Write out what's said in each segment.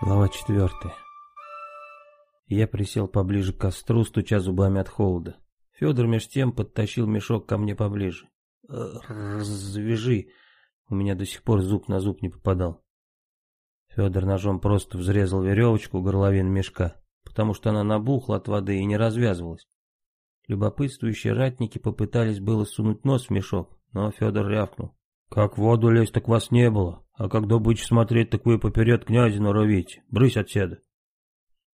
Глава четвертая. Я присел поближе к костру, стуча зубами от холода. Федор меж тем подтащил мешок ко мне поближе. «Развяжи!» У меня до сих пор зуб на зуб не попадал. Федор ножом просто взрезал веревочку у горловины мешка, потому что она набухла от воды и не развязывалась. Любопытствующие ратники попытались было сунуть нос в мешок, но Федор рявкнул. «Как в воду лезть, так вас не было, а когда будете смотреть, так вы поперед князя норовите. Брысь отседа!»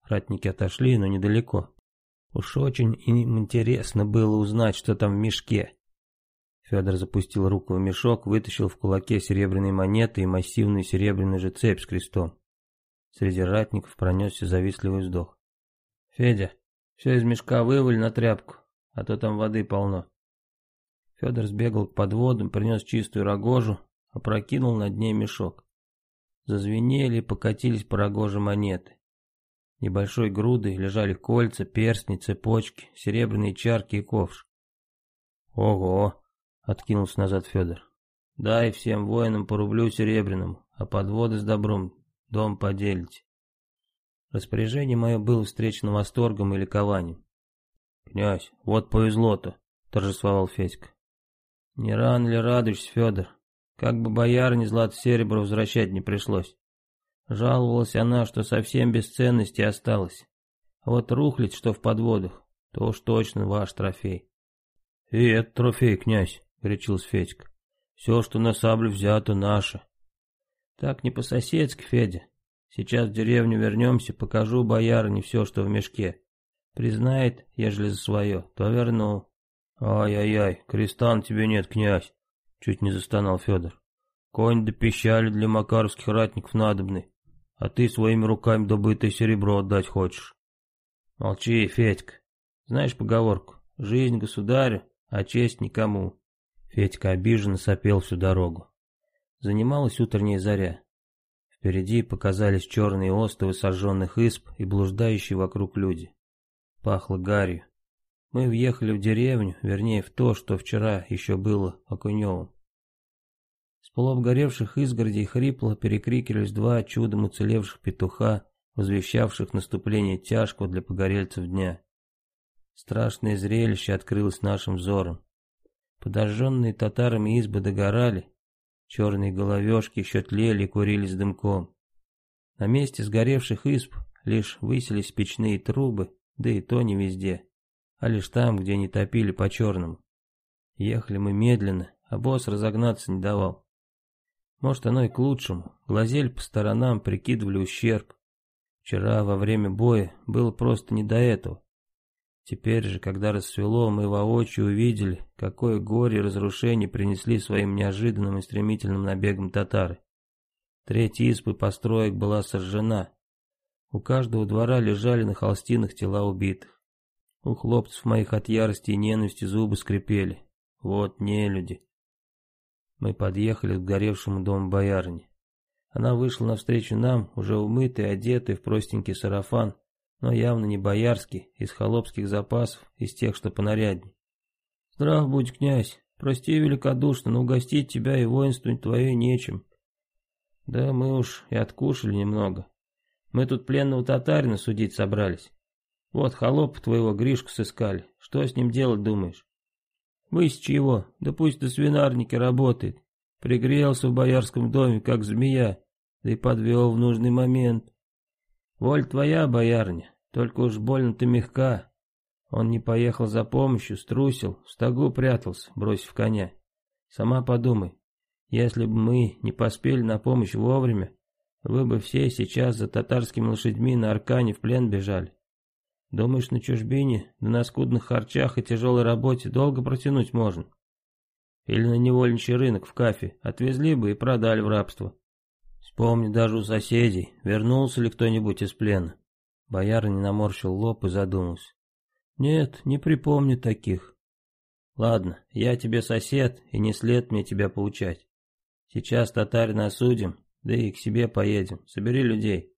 Ратники отошли, но недалеко. Уж очень им интересно было узнать, что там в мешке. Федор запустил руку в мешок, вытащил в кулаке серебряные монеты и массивную серебряную же цепь с крестом. Среди ратников пронесся завистливый вздох. «Федя, все из мешка вываль на тряпку, а то там воды полно». Федор сбегал к подводам, принес чистую рогожу, опрокинул над ней мешок. Зазвенели и покатились по рогоже монеты. Небольшой грудой лежали кольца, перстни, цепочки, серебряные чарки и ковш. «Ого!» — откинулся назад Федор. «Дай всем воинам по рублю серебряному, а подводы с добром дом поделите». Распоряжение мое было встречено восторгом и ликованием. «Князь, вот повезло-то!» — торжествовал Федька. Не рано ли радуешься, Федор? Как бы боярине злато-серебро возвращать не пришлось. Жаловалась она, что совсем без ценности осталось. А вот рухлить, что в подводах, то уж точно ваш трофей. И это трофей, князь, горячился Федька. Все, что на саблю взято, наше. Так не по-соседски, Федя. Сейчас в деревню вернемся, покажу боярине все, что в мешке. Признает, ежели за свое, то верну. «Ай-яй-яй, крестан тебе нет, князь!» Чуть не застонал Федор. «Конь да пищали для макаровских ратников надобны, а ты своими руками добытое серебро отдать хочешь». «Молчи, Федька. Знаешь поговорку? Жизнь государю, а честь никому». Федька обиженно сопел всю дорогу. Занималась утренняя заря. Впереди показались черные остовы сожженных исп и блуждающие вокруг люди. Пахло гарью. Мы въехали в деревню, вернее в то, что вчера еще было Окуневым. С полуобгоревших изгородей хрипло перекрикивались два чудом уцелевших петуха, возвещавших наступление тяжкого для погорельцев дня. Страшное зрелище открылось нашим взором. Подожженные татарами избы догорали, черные головешки еще тлели и курились дымком. На месте сгоревших изб лишь высились печные трубы, да и то не везде а лишь там, где не топили по-черному. Ехали мы медленно, а босс разогнаться не давал. Может, оно и к лучшему. Глазели по сторонам, прикидывали ущерб. Вчера, во время боя, было просто не до этого. Теперь же, когда рассвело, мы воочию увидели, какое горе и разрушение принесли своим неожиданным и стремительным набегом татары. Третья избы построек была сожжена. У каждого двора лежали на холстинах тела убитых. У хлопцев моих от ярости и ненависти зубы скрипели. Вот не люди. Мы подъехали к горевшему дому боярни. Она вышла навстречу нам, уже умытый, одетый в простенький сарафан, но явно не боярский, из холопских запасов, из тех, что понарядней. «Здрав будь, князь, прости великодушно, но угостить тебя и воинствовать твое нечем. Да мы уж и откушали немного. Мы тут пленного татарина судить собрались. Вот холоп твоего Гришку сыскали. Что с ним делать думаешь? Высечь его, да пусть до свинарники работает. Пригрелся в боярском доме, как змея, да и подвел в нужный момент. Воль твоя, боярня, только уж больно ты мягка. Он не поехал за помощью, струсил, в стогу прятался, бросив коня. Сама подумай, если бы мы не поспели на помощь вовремя, вы бы все сейчас за татарскими лошадьми на Аркане в плен бежали. Думаешь, на чужбине, на скудных харчах и тяжелой работе долго протянуть можно? Или на невольничий рынок в кафе отвезли бы и продали в рабство. Вспомни даже у соседей, вернулся ли кто-нибудь из плена. Бояр не наморщил лоб и задумался. Нет, не припомню таких. Ладно, я тебе сосед, и не след мне тебя поучать. Сейчас татарина осудим, да и к себе поедем. Собери людей.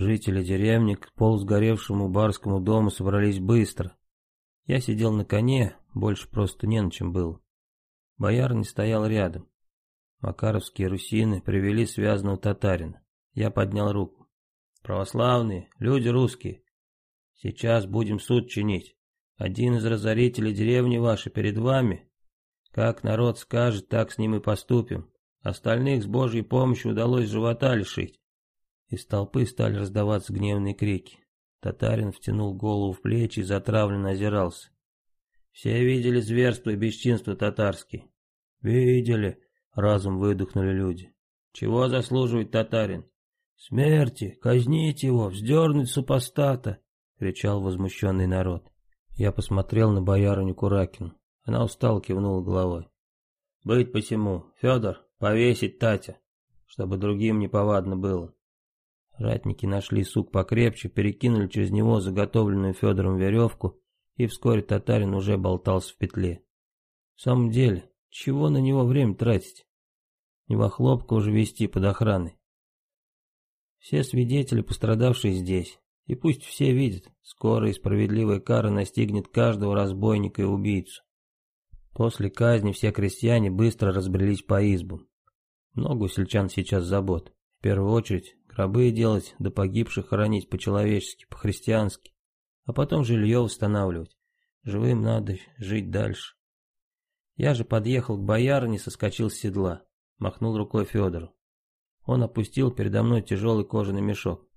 Жители деревни к полусгоревшему барскому дому собрались быстро. Я сидел на коне, больше просто не на чем было. Бояр не стоял рядом. Макаровские русины привели связанного татарина. Я поднял руку. Православные, люди русские. Сейчас будем суд чинить. Один из разорителей деревни вашей перед вами. Как народ скажет, так с ним и поступим. Остальных с Божьей помощью удалось живота лишить. Из толпы стали раздаваться гневные крики. Татарин втянул голову в плечи и затравленно озирался. Все видели зверство и бесчинство татарские. Видели, разум выдохнули люди. Чего заслуживает татарин? Смерти, казнить его, вздернуть супостата, кричал возмущенный народ. Я посмотрел на боярыню Куракину. Она устало кивнула головой. Быть посему, Федор, повесить Татя, чтобы другим не повадно было. Ратники нашли сук покрепче, перекинули через него заготовленную Федором веревку, и вскоре татарин уже болтался в петле. В самом деле, чего на него время тратить? Не во хлопка уже вести под охраной. Все свидетели, пострадавшие здесь, и пусть все видят, скоро и справедливая кара настигнет каждого разбойника и убийцу. После казни все крестьяне быстро разбрелись по избам. Много у сельчан сейчас забот. В первую очередь Гробы делать, да погибших хоронить по-человечески, по-христиански. А потом жилье восстанавливать. Живым надо жить дальше. Я же подъехал к боярине, соскочил с седла. Махнул рукой Федору. Он опустил передо мной тяжелый кожаный мешок.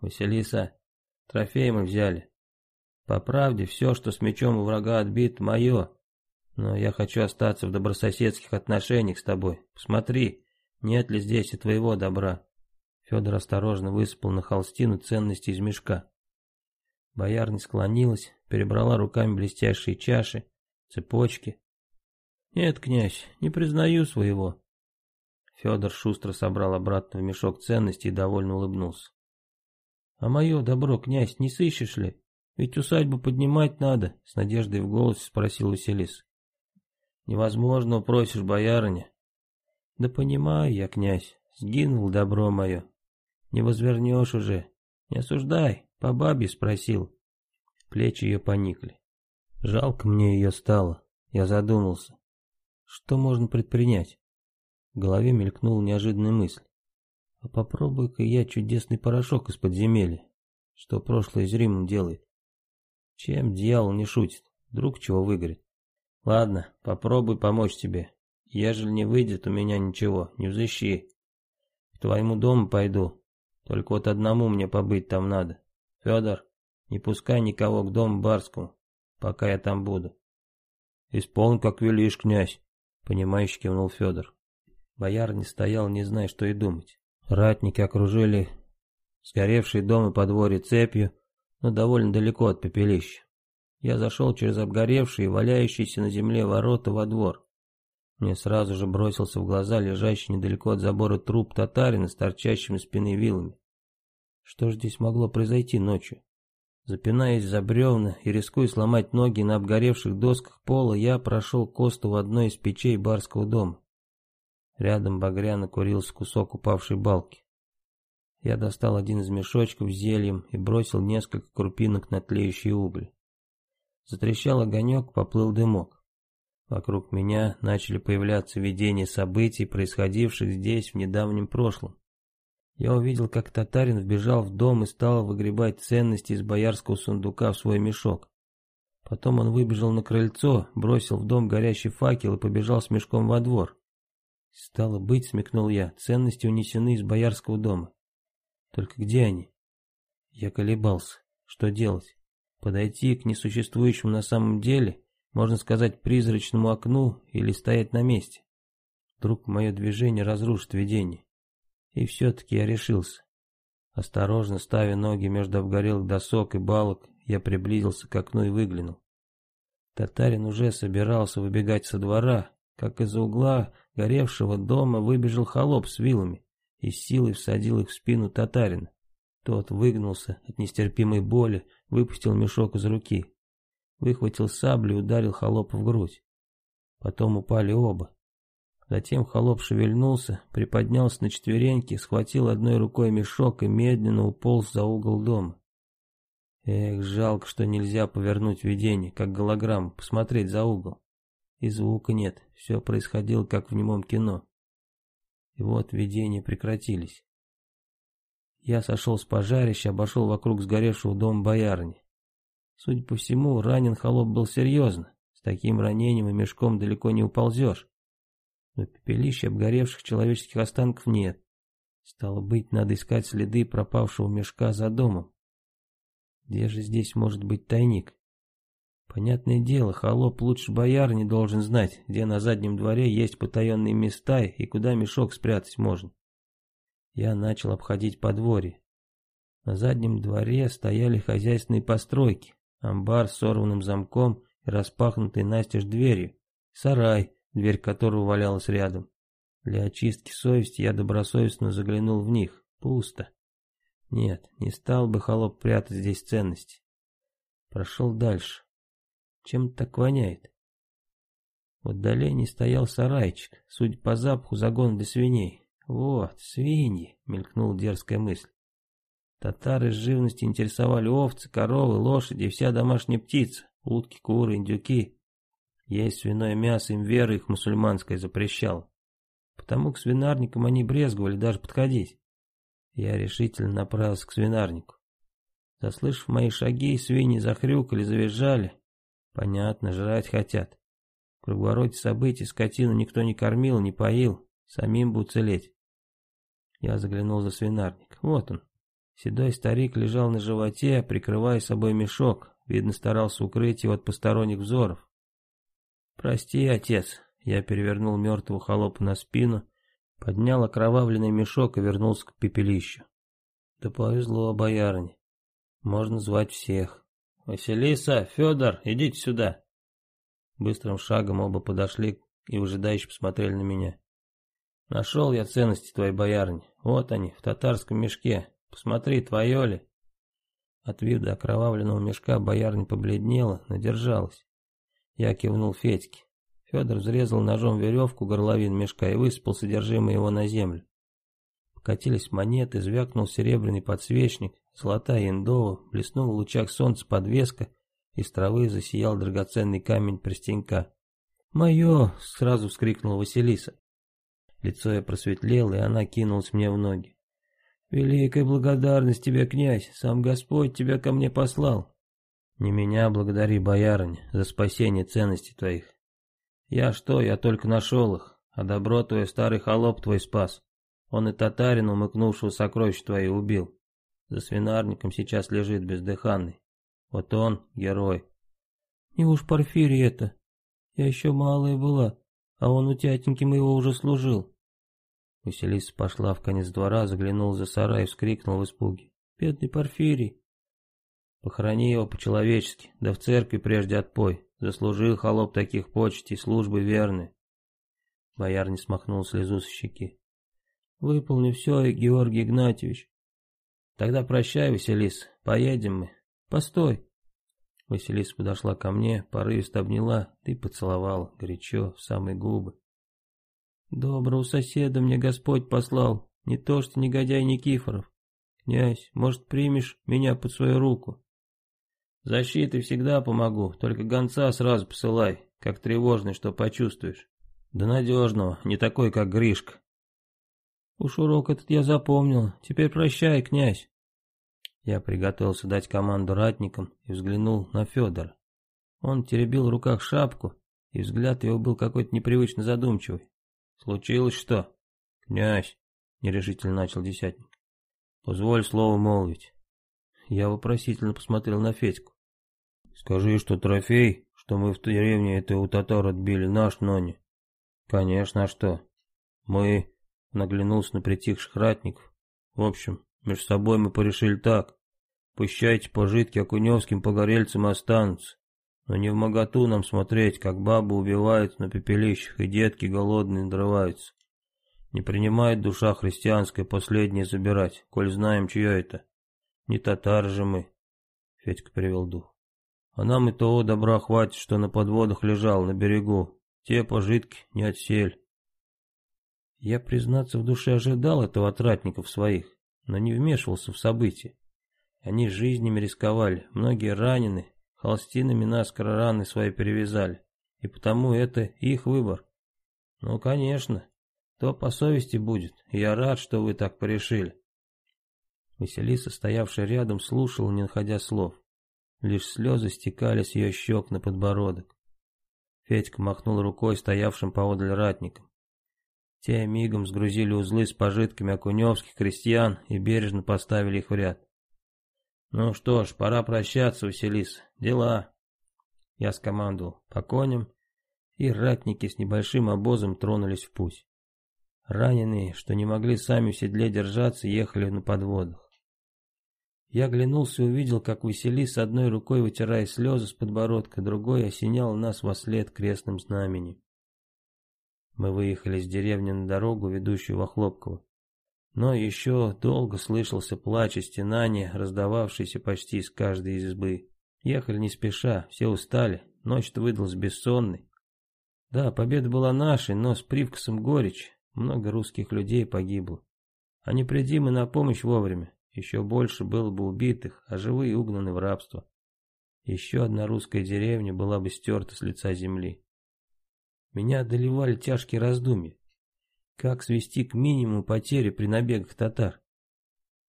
«Василиса, трофей мы взяли. По правде, все, что с мечом у врага отбит, мое. Но я хочу остаться в добрососедских отношениях с тобой. Посмотри, нет ли здесь и твоего добра. Федор осторожно высыпал на холстину ценности из мешка. Боярня склонилась, перебрала руками блестящие чаши, цепочки. «Нет, князь, не признаю своего». Федор шустро собрал обратно в мешок ценности и довольно улыбнулся. «А мое добро, князь, не сыщешь ли? Ведь усадьбу поднимать надо», — с надеждой в голосе спросил Василис. «Невозможно, упросишь, боярыня». «Да понимаю я, князь, сгинул добро мое, не возвернешь уже. Не осуждай, по бабе спросил. Плечи ее поникли. Жалко мне ее стало. Я задумался. Что можно предпринять? В голове мелькнула неожиданная мысль. А попробуй-ка я чудесный порошок из подземелья. Что прошлое с Римом делает. Чем дьявол не шутит? Вдруг чего выгорит. Ладно, попробуй помочь тебе. Ежели не выйдет у меня ничего, не взыщи. К твоему дому пойду, только вот одному мне побыть там надо. Федор, не пускай никого к дому барскому, пока я там буду. Исполн, как велишь, князь, понимающе кивнул Федор. Бояр не стоял, не зная, что и думать. Ратники окружили сгоревший дом и подворье цепью, но довольно далеко от пепелища. Я зашел через обгоревшие, валяющиеся на земле ворота во двор. Мне сразу же бросился в глаза лежащий недалеко от забора труп татарина с торчащими спины вилами. Что же здесь могло произойти ночью? Запинаясь за бревна и рискуя сломать ноги на обгоревших досках пола, я прошел к осту в одной из печей барского дома. Рядом багряно курился кусок упавшей балки. Я достал один из мешочков с зельем и бросил несколько крупинок на тлеющие угли. Затрещал огонек, поплыл дымок. Вокруг меня начали появляться видения событий, происходивших здесь в недавнем прошлом. Я увидел, как татарин вбежал в дом и стал выгребать ценности из боярского сундука в свой мешок. Потом он выбежал на крыльцо, бросил в дом горящий факел и побежал с мешком во двор. Стало быть, смекнул я, ценности унесены из боярского дома. Только где они? Я колебался. Что делать? Подойти к несуществующему на самом деле можно сказать, призрачному окну или стоять на месте. Вдруг мое движение разрушит видение. И все-таки я решился. Осторожно ставя ноги между обгорелых досок и балок, я приблизился к окну и выглянул. Татарин уже собирался выбегать со двора, как из-за угла горевшего дома выбежал холоп с вилами и силой всадил их в спину татарина. Тот выгнулся от нестерпимой боли, выпустил мешок из руки выхватил саблю и ударил холопа в грудь. Потом упали оба. Затем холоп шевельнулся, приподнялся на четвереньки, схватил одной рукой мешок и медленно уполз за угол дома. Эх, жалко, что нельзя повернуть видение, как голограмму, посмотреть за угол. И звука нет, все происходило, как в немом кино. И вот видения прекратились. Я сошел с пожарища, обошел вокруг сгоревшего дома боярни. Судя по всему, ранен холоп был серьезно. С таким ранением и мешком далеко не уползешь. Но пепелища обгоревших человеческих останков нет. Стало быть, надо искать следы пропавшего мешка за домом. Где же здесь может быть тайник? Понятное дело, холоп лучше бояр не должен знать, где на заднем дворе есть потаенные места и куда мешок спрятать можно. Я начал обходить подворье. На заднем дворе стояли хозяйственные постройки, амбар с сорванным замком и распахнутой настежь дверью, сарай, дверь которого валялась рядом. Для очистки совести я добросовестно заглянул в них. Пусто. Нет, не стал бы холоп прятать здесь ценности. Прошел дальше. Чем так воняет? В отдалении стоял сарайчик, судя по запаху загон для свиней. Вот, свиньи, мелькнула дерзкая мысль. Татары с живности интересовали овцы, коровы, лошади и вся домашняя птица, утки, куры, индюки. Есть свиное мясо им вера их мусульманская запрещала. Потому к свинарникам они брезговали даже подходить. Я решительно направился к свинарнику. Заслышав мои шаги, свиньи захрюкали, завизжали, Понятно, жрать хотят. В круговороте событий скотину никто не кормил, не поил, самим бы уцелеть. Я заглянул за свинарник. Вот он. Седой старик лежал на животе, прикрывая собой мешок. Видно, старался укрыть его от посторонних взоров. «Прости, отец», — я перевернул мертвого холопа на спину, поднял окровавленный мешок и вернулся к пепелищу. «Да повезло, боярыне. Можно звать всех». «Василиса, Федор, идите сюда!» Быстрым шагом оба подошли и выжидающе посмотрели на меня. «Нашел я ценности твоей боярни. Вот они, в татарском мешке. Посмотри, твое ли?» От вида окровавленного мешка боярня побледнела, надержалась. Я кивнул Федьке. Федор взрезал ножом веревку горловин мешка и высыпал содержимое его на землю. Покатились монеты, звякнул серебряный подсвечник, золотая индова, блеснула в лучах солнца подвеска, из травы засиял драгоценный камень пристенька. «Мое!» — сразу вскрикнула Василиса. Лицо ее просветлело, и она кинулась мне в ноги. «Великая благодарность тебе, князь, сам Господь тебя ко мне послал». «Не меня благодари, боярыня, за спасение ценностей твоих. Я что, я только нашел их, а добро твое старый холоп твой спас. Он и татарин, умыкнувшего сокровищ твои, убил. За свинарником сейчас лежит бездыханный. Вот он, герой. Не уж Порфирий это. Я еще малая была, а он у тятеньки моего уже служил. Василиса пошла в конец двора, заглянула за сарай и вскрикнула в испуге. Бедный Порфирий. Похорони его по-человечески, да в церкви прежде отпой. Заслужил холоп таких почестей, службы верны. Бояр не смахнул слезу с щеки. Выполню все, Георгий Игнатьевич. Тогда прощай, Василис, поедем мы. Постой. Василиса подошла ко мне, порывисто обняла и поцеловала, горячо, в самые губы. Доброго соседа мне Господь послал, не то что негодяй Никифоров. Князь, может, примешь меня под свою руку? Защитой всегда помогу, только гонца сразу посылай, как тревожный, что почувствуешь. Да надежного, не такой, как Гришка. Уж урок этот я запомнил. Теперь прощай, князь. Я приготовился дать команду ратникам и взглянул на Федора. Он теребил в руках шапку, и взгляд его был какой-то непривычно задумчивый. «Случилось что?» «Князь», — нерешительно начал десятник. «Позволь слово молвить». Я вопросительно посмотрел на Федьку. «Скажи, что трофей, что мы в деревне это у татар отбили, наш, Нони». «Конечно, а что?» «Мы наглянулся на притихших ратников. В общем, между собой мы порешили так. Пущайте пожитки Окуневским погорельцам останутся. Но не в моготу нам смотреть, как бабы убивают на пепелищах, и детки голодные надрываются. Не принимает душа христианская последнее забирать, коль знаем, чье это. Не татар же мы, Федька привел дух. А нам и того добра хватит, что на подводах лежал, на берегу. Те пожитки не отсель. Я, признаться, в душе ожидал этого от ратников своих, но не вмешивался в события. Они жизнями рисковали, многие ранены, холстинами наскоро раны свои перевязали, и потому это их выбор. Ну, конечно, то по совести будет, я рад, что вы так порешили. Василиса, стоявшая рядом, слушала, не находя слов. Лишь слезы стекали с ее щек на подбородок. Федька махнул рукой стоявшим поодаль ратникам. Те мигом сгрузили узлы с пожитками окуневских крестьян и бережно поставили их в ряд. «Ну что ж, пора прощаться, Василиса. Дела!» Я скомандовал по коням, и ратники с небольшим обозом тронулись в путь. Раненые, что не могли сами в седле держаться, ехали на подводах. Я оглянулся и увидел, как Василис одной рукой, вытирая слезы с подбородка, другой осенял нас во след крестным знаменем. Мы выехали с деревни на дорогу, ведущую во Хлопково. Но еще долго слышался плач и стенание, раздававшиеся почти из каждой избы. Ехали не спеша, все устали, ночь-то выдалась бессонной. Да, победа была нашей, но с привкусом горечи. Много русских людей погибло. А не приди мы на помощь вовремя, еще больше было бы убитых, а живые угнаны в рабство. Еще одна русская деревня была бы стерта с лица земли. Меня одолевали тяжкие раздумья. Как свести к минимуму потери при набегах татар?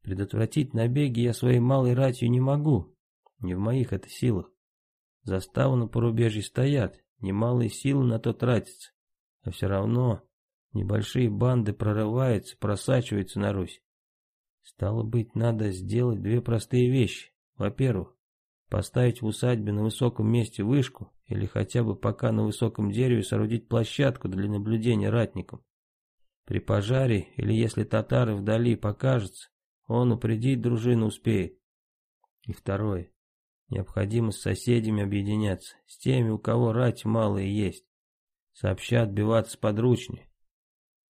Предотвратить набеги я своей малой ратью не могу. Не в моих это силах. Заставы на порубежье стоят, немалые силы на то тратятся. А все равно небольшие банды прорываются, просачиваются на Русь. Стало быть, надо сделать две простые вещи. Во-первых, поставить в усадьбе на высоком месте вышку или хотя бы пока на высоком дереве соорудить площадку для наблюдения ратникам. При пожаре или если татары вдали покажутся, он упредить дружину успеет. И второе. Необходимо с соседями объединяться, с теми, у кого рать мало и есть. Сообща отбиваться подручнее.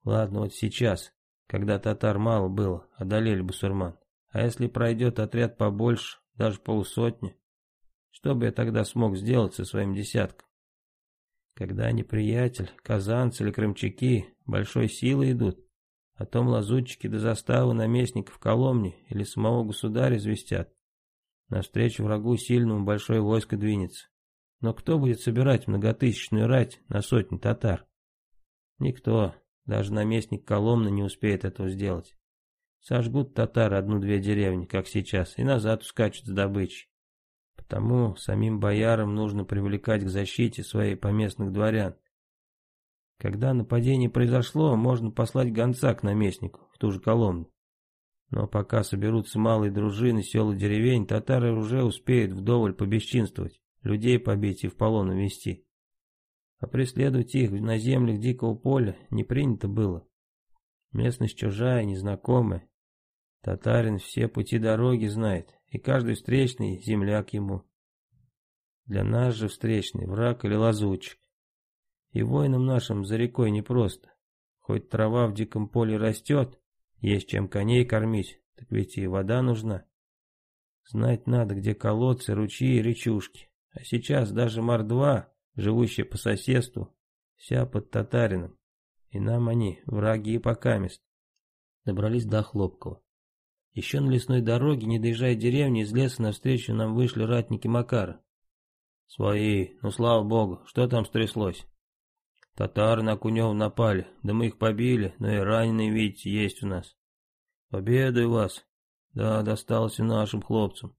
Ладно, вот сейчас, когда татар мало было, одолели бусурман. А если пройдет отряд побольше, даже полусотни, что бы я тогда смог сделать со своим десятком? Когда неприятель, казанцы или крымчаки большой силой идут, о том лазутчики до заставы наместников Коломни или самого государя известят. Навстречу врагу сильному большое войско двинется. Но кто будет собирать многотысячную рать на сотни татар? Никто. Даже наместник Коломны не успеет этого сделать. Сожгут татары одну-две деревни, как сейчас, и назад ускачут с добычей. Потому самим боярам нужно привлекать к защите своей поместных дворян. Когда нападение произошло, можно послать гонца к наместнику, в ту же Коломну. Но пока соберутся малые дружины, села деревень, татары уже успеют вдоволь побесчинствовать, людей побить и в полон увести а преследовать их на землях дикого поля не принято было. Местность чужая, незнакомая. Татарин все пути дороги знает, и каждый встречный земляк ему. Для нас же встречный враг или лазутчик. И воинам нашим за рекой непросто. Хоть трава в диком поле растет, есть чем коней кормить, так ведь и вода нужна. Знать надо, где колодцы, ручьи и речушки. А сейчас даже Мордва живущие по соседству, вся под татарином. И нам они, враги и покамест. Добрались до Хлопкова. Еще на лесной дороге, не доезжая деревни, из леса навстречу нам вышли ратники Макара. Свои, ну слава богу, что там стряслось? Татары на Кунев напали, да мы их побили, но и раненые, видите, есть у нас. Победую вас. Да, досталось и нашим хлопцам.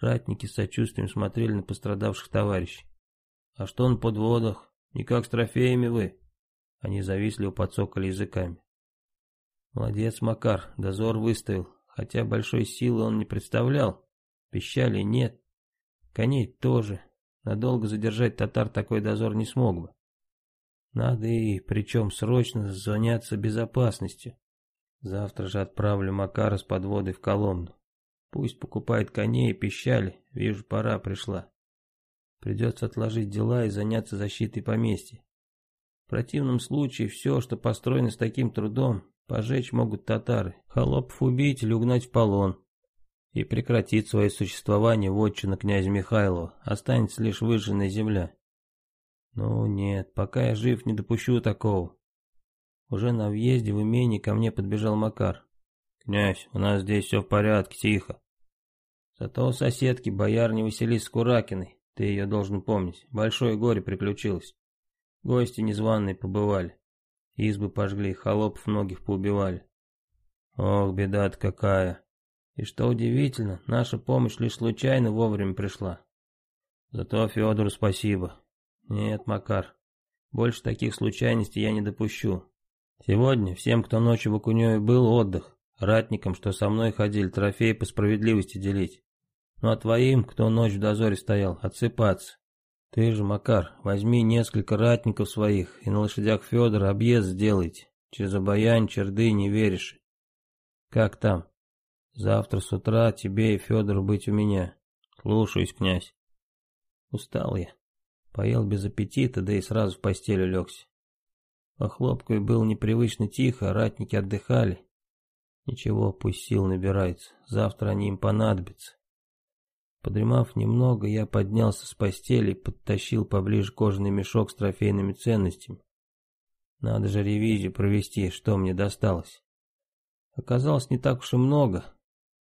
Ратники с сочувствием смотрели на пострадавших товарищей. А что на подводах? Не как с трофеями вы. Они зависли у подсоколи языками. Молодец, Макар, дозор выставил, хотя большой силы он не представлял. Пищали нет. Коней тоже. Надолго задержать татар такой дозор не смог бы. Надо и, причем срочно, заняться безопасностью. Завтра же отправлю Макара с подводой в Коломну. Пусть покупает коней и пищали, вижу, пора пришла. Придется отложить дела и заняться защитой поместья. В противном случае все, что построено с таким трудом, пожечь могут татары, холопов убить или угнать в полон. И прекратит свое существование вотчина князя Михайлова, останется лишь выжженная земля. Ну нет, пока я жив, не допущу такого. Уже на въезде в имение ко мне подбежал Макар. «Князь, у нас здесь все в порядке, тихо». Зато у соседки боярни Василисы Куракиной ты ее должен помнить. Большое горе приключилось. Гости незваные побывали. Избы пожгли, холопов многих поубивали. Ох, беда-то какая. И что удивительно, наша помощь лишь случайно вовремя пришла. Зато Федору спасибо. Нет, Макар, больше таких случайностей я не допущу. Сегодня всем, кто ночью в Окуневе был, отдых. Ратникам, что со мной ходили, трофеи по справедливости делить. Ну а твоим, кто ночь в дозоре стоял, отсыпаться. Ты же, Макар, возьми несколько ратников своих и на лошадях Федора объезд сделайте. Через Обаянь, Черды, не веришь. Как там? Завтра с утра тебе и Федору быть у меня. Слушаюсь, князь. Устал я. Поел без аппетита, да и сразу в постель легся. По хлопку было непривычно тихо, ратники отдыхали. Ничего, пусть сил набирается, завтра они им понадобятся. Подремав немного, я поднялся с постели и подтащил поближе кожаный мешок с трофейными ценностями. Надо же ревизию провести, что мне досталось. Оказалось не так уж и много.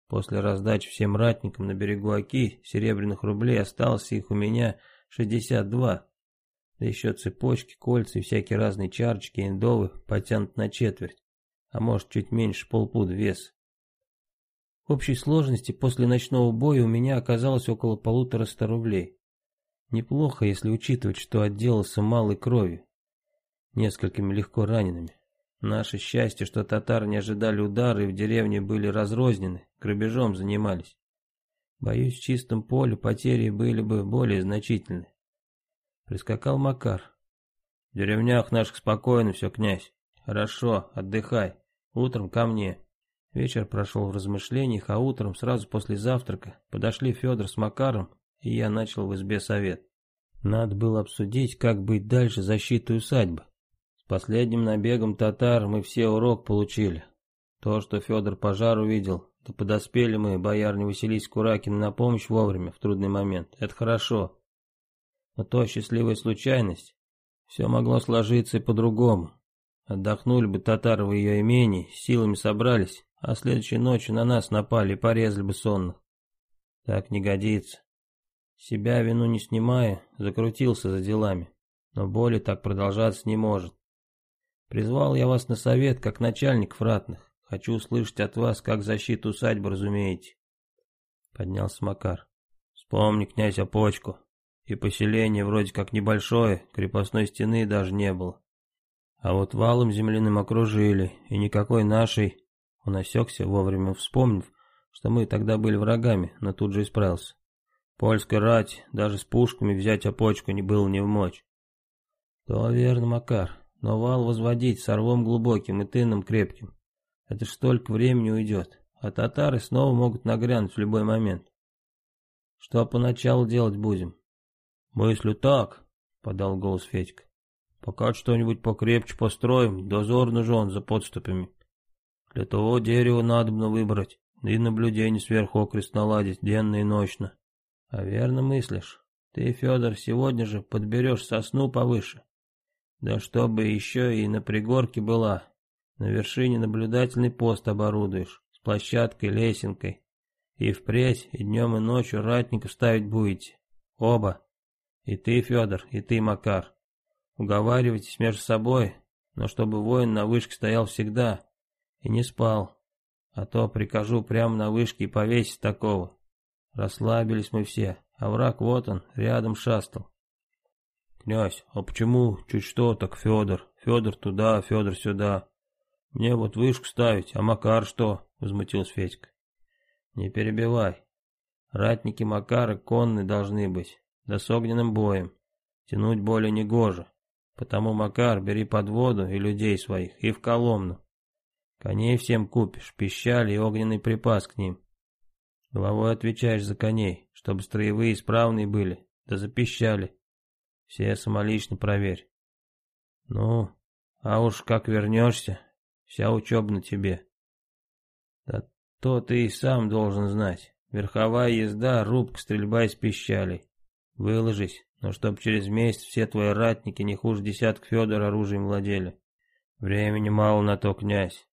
После раздачи всем ратникам на берегу Оки серебряных рублей осталось их у меня 62. Да еще цепочки, кольца и всякие разные чарочки, индовы потянут на четверть, а может чуть меньше полпуда вес. В общей сложности после ночного боя у меня оказалось около полутора ста рублей. Неплохо, если учитывать, что отделался малой кровью, несколькими легко ранеными. Наше счастье, что татары не ожидали удара и в деревне были разрознены, грабежом занимались. Боюсь, в чистом поле потери были бы более значительны. Прискакал Макар. В деревнях наших спокойно все, князь. Хорошо, отдыхай. Утром ко мне. Вечер прошел в размышлениях, а утром, сразу после завтрака, подошли Федор с Макаром, и я начал в избе совет. Надо было обсудить, как быть дальше защитой усадьбы. С последним набегом татар мы все урок получили. То, что Федор пожар увидел, то подоспели мы, боярни Васились Куракин, на помощь вовремя, в трудный момент. Это хорошо. Но то счастливая случайность. Все могло сложиться и по-другому. Отдохнули бы татары в ее имении, силами собрались, а следующей ночью на нас напали и порезали бы сонных. Так не годится. Себя вину не снимая, закрутился за делами, но боли так продолжаться не может. Призвал я вас на совет, как начальник фратных. Хочу услышать от вас, как защиту усадьбы разумеете. Поднялся Макар. Вспомни, князь, опочку. И поселение вроде как небольшое, крепостной стены даже не было. А вот валом земляным окружили, и никакой нашей... Он осекся, вовремя вспомнив, что мы тогда были врагами, но тут же исправился. Польская рать, даже с пушками взять опочку не было не в мочь. То верно, Макар, но вал возводить с орвом глубоким и тыном крепким. Это ж столько времени уйдет, а татары снова могут нагрянуть в любой момент. Что поначалу делать будем? Мыслю так, подал голос Федька. Пока что-нибудь покрепче построим, дозорный жен за подступами. Для того дерево надобно выбрать, и наблюдение сверху окрест наладить, денно и ночно. А верно мыслишь. Ты, Федор, сегодня же подберешь сосну повыше. Да чтобы еще и на пригорке была, на вершине наблюдательный пост оборудуешь, с площадкой, лесенкой. И впредь, и днем, и ночью ратников ставить будете. Оба. И ты, Федор, и ты, Макар. Уговаривайтесь между собой, но чтобы воин на вышке стоял всегда и не спал. А то прикажу прямо на вышке и повесить такого. Расслабились мы все, а враг вот он, рядом шастал. Князь, а почему чуть что так Федор? Федор туда, Федор сюда. Мне вот вышку ставить, а Макар что? Возмутился Федька. Не перебивай. Ратники Макара конные должны быть, да с огненным боем. Тянуть более не гоже. Потому, Макар, бери подводу и людей своих, и в Коломну. Коней всем купишь, пищали и огненный припас к ним. Головой отвечаешь за коней, чтобы строевые исправные были, да запищали. Все самолично проверь. Ну, а уж как вернешься, Вся учеба на тебе. Да то ты и сам должен знать. Верховая езда, рубка, стрельба из пищалей. Выложись, но чтоб через месяц все твои ратники не хуже десятка Федор оружием владели. Времени мало на то, князь.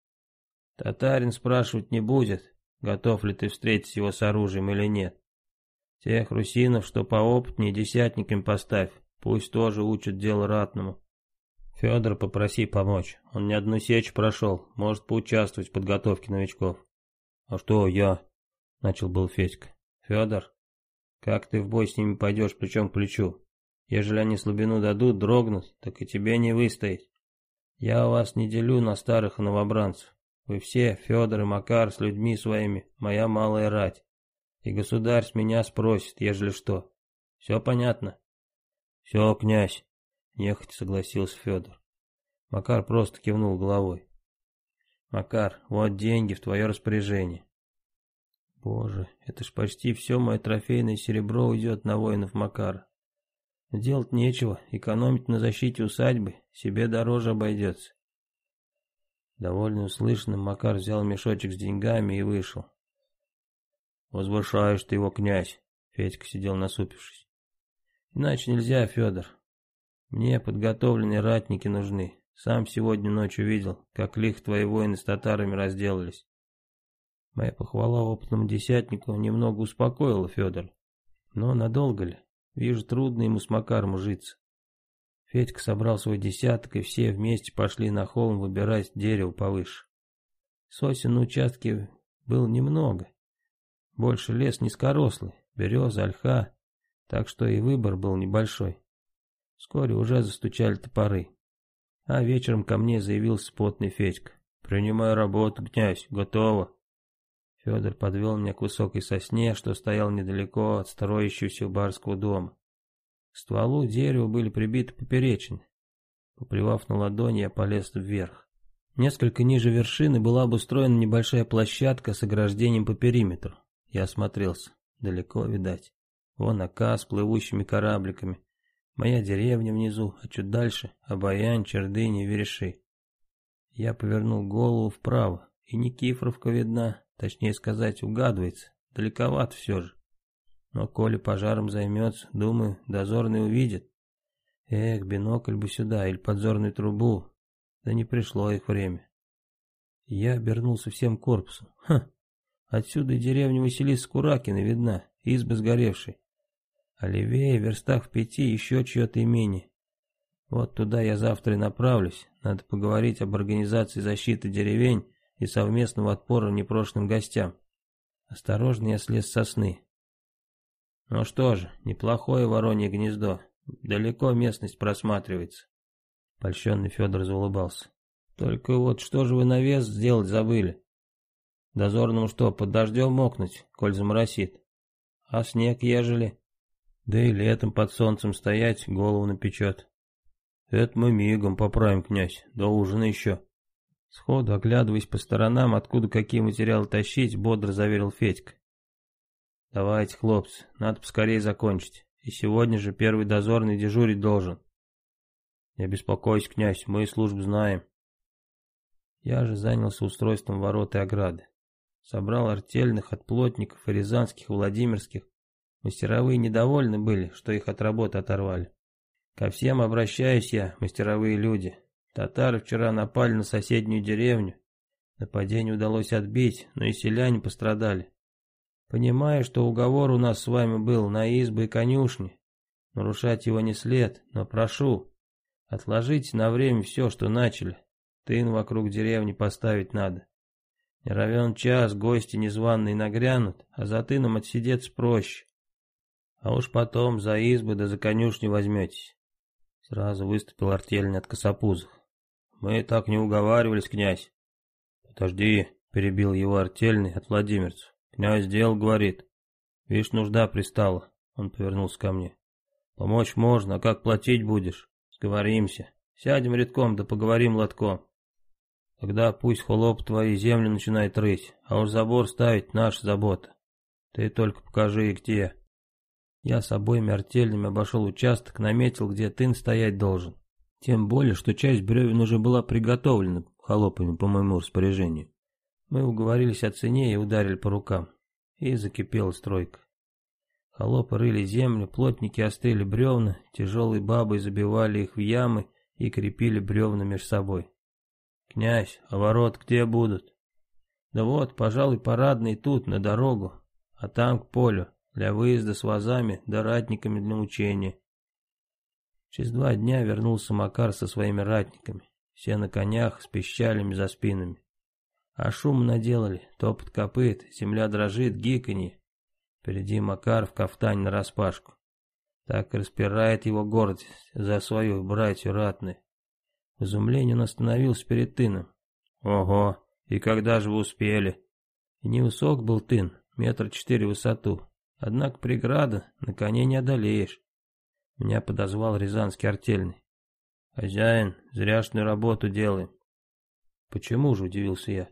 Татарин спрашивать не будет, готов ли ты встретить его с оружием или нет. Тех русинов, что поопытнее, десятникам поставь, пусть тоже учат дело ратному. Федор попроси помочь. Он не одну сечь прошел, может поучаствовать в подготовке новичков. А что я? начал был Федька. Федор, как ты в бой с ними пойдешь плечом к плечу? Ежели они слабину дадут, дрогнут, так и тебе не выстоять. Я вас не делю на старых и новобранцев. Вы все, Федор и Макар, с людьми своими, моя малая рать. И государь с меня спросит, ежели что. Все понятно? Все, князь, нехотя согласился Федор. Макар просто кивнул головой. Макар, вот деньги в твое распоряжение. Боже, это ж почти все мое трофейное серебро уйдет на воинов Макара. Делать нечего, экономить на защите усадьбы себе дороже обойдется. Довольно услышанным, Макар взял мешочек с деньгами и вышел. «Возвышаешь ты его, князь!» Федька сидел насупившись. «Иначе нельзя, Федор. Мне подготовленные ратники нужны. Сам сегодня ночью видел, как лих твои воины с татарами разделались. Моя похвала опытному десятнику немного успокоила Федор. Но надолго ли? Вижу, трудно ему с Макаром житься. Федька собрал свой десяток, и все вместе пошли на холм выбирать дерево повыше. Сосен на участке было немного. Больше лес низкорослый, береза, ольха, так что и выбор был небольшой. Вскоре уже застучали топоры. А вечером ко мне заявился потный Федька. «Принимай работу, князь, готово». Федор подвел меня к высокой сосне, что стоял недалеко от строящегося барского дома. К стволу дерева были прибиты поперечины. Поплевав на ладони, я полез вверх. Несколько ниже вершины была обустроена небольшая площадка с ограждением по периметру. Я осмотрелся. Далеко, видать. Вон ока с плывущими корабликами. Моя деревня внизу, а чуть дальше — Обаян, Чердыни, Вереши. Я повернул голову вправо, и Никифоровка видна, точнее сказать, угадывается. Далековато все же. Но коли пожаром займется, думаю, дозорный увидит. Эх, бинокль бы сюда или подзорную трубу. Да не пришло их время. Я обернулся всем корпусом. Ха, отсюда деревня Василиса Куракина видна, избы сгоревшей. А левее, верстах в пяти, еще чье-то имение. Вот туда я завтра и направлюсь. Надо поговорить об организации защиты деревень и совместного отпора непрошенным гостям. Осторожно я слез с сосны. Ну что же, неплохое воронье гнездо. Далеко местность просматривается. Польщенный Федор заулыбался. Только вот что же вы навес сделать забыли? Дозорному что, под дождем мокнуть, коль заморосит? А снег ежели? Да и летом под солнцем стоять, голову напечет. Это мы мигом поправим, князь, до ужина еще. Сходу, оглядываясь по сторонам, откуда какие материалы тащить, бодро заверил Федька. Давайте, хлопцы, надо поскорее закончить. И сегодня же первый дозорный дежурить должен. Не беспокойся, князь, мы службу знаем. Я же занялся устройством ворот и ограды. Собрал артельных от плотников и рязанских, владимирских. Мастеровые недовольны были, что их от работы оторвали. Ко всем обращаюсь я, мастеровые люди. Татары вчера напали на соседнюю деревню. Нападение удалось отбить, но и селяне пострадали. Понимаю, что уговор у нас с вами был на избы и конюшни. Нарушать его не след, но прошу, отложите на время все, что начали. Тын вокруг деревни поставить надо. Не равен час, гости незваные нагрянут, а за тыном отсидеться проще. А уж потом за избы да за конюшни возьметесь. Сразу выступил артельный от косопузых. Мы так не уговаривались, князь. Подожди, перебил его артельный от владимирцев. Князь дел, говорит. Видишь, нужда пристала. Он повернулся ко мне. Помочь можно, а как платить будешь? Сговоримся. Сядем редком, да поговорим лотком. Тогда пусть холоп твои землю начинает рыть, а уж забор ставить наша забота. Ты только покажи, где. Я с обоими артельными обошел участок, наметил, где тын стоять должен. Тем более, что часть бревен уже была приготовлена холопами по моему распоряжению. Мы уговорились о цене и ударили по рукам. И закипела стройка. Холопы рыли землю, плотники остыли бревна, тяжелые бабы забивали их в ямы и крепили бревна между собой. «Князь, а ворот где будут?» «Да вот, пожалуй, парадный тут, на дорогу, а там к полю, для выезда с вазами да ратниками для учения». Через два дня вернулся Макар со своими ратниками, все на конях с пищалями за спинами. А шум наделали, топот копыт, земля дрожит, гиканье. Впереди Макар в кафтане нараспашку. Так распирает его гордость за свою братью ратную. В изумлении он остановился перед тыном. Ого, и когда же вы успели? И невысок был тын, метр четыре в высоту. Однако преграда на коне не одолеешь. Меня подозвал рязанский артельный. Хозяин, зряшную работу делаем. Почему же, удивился я.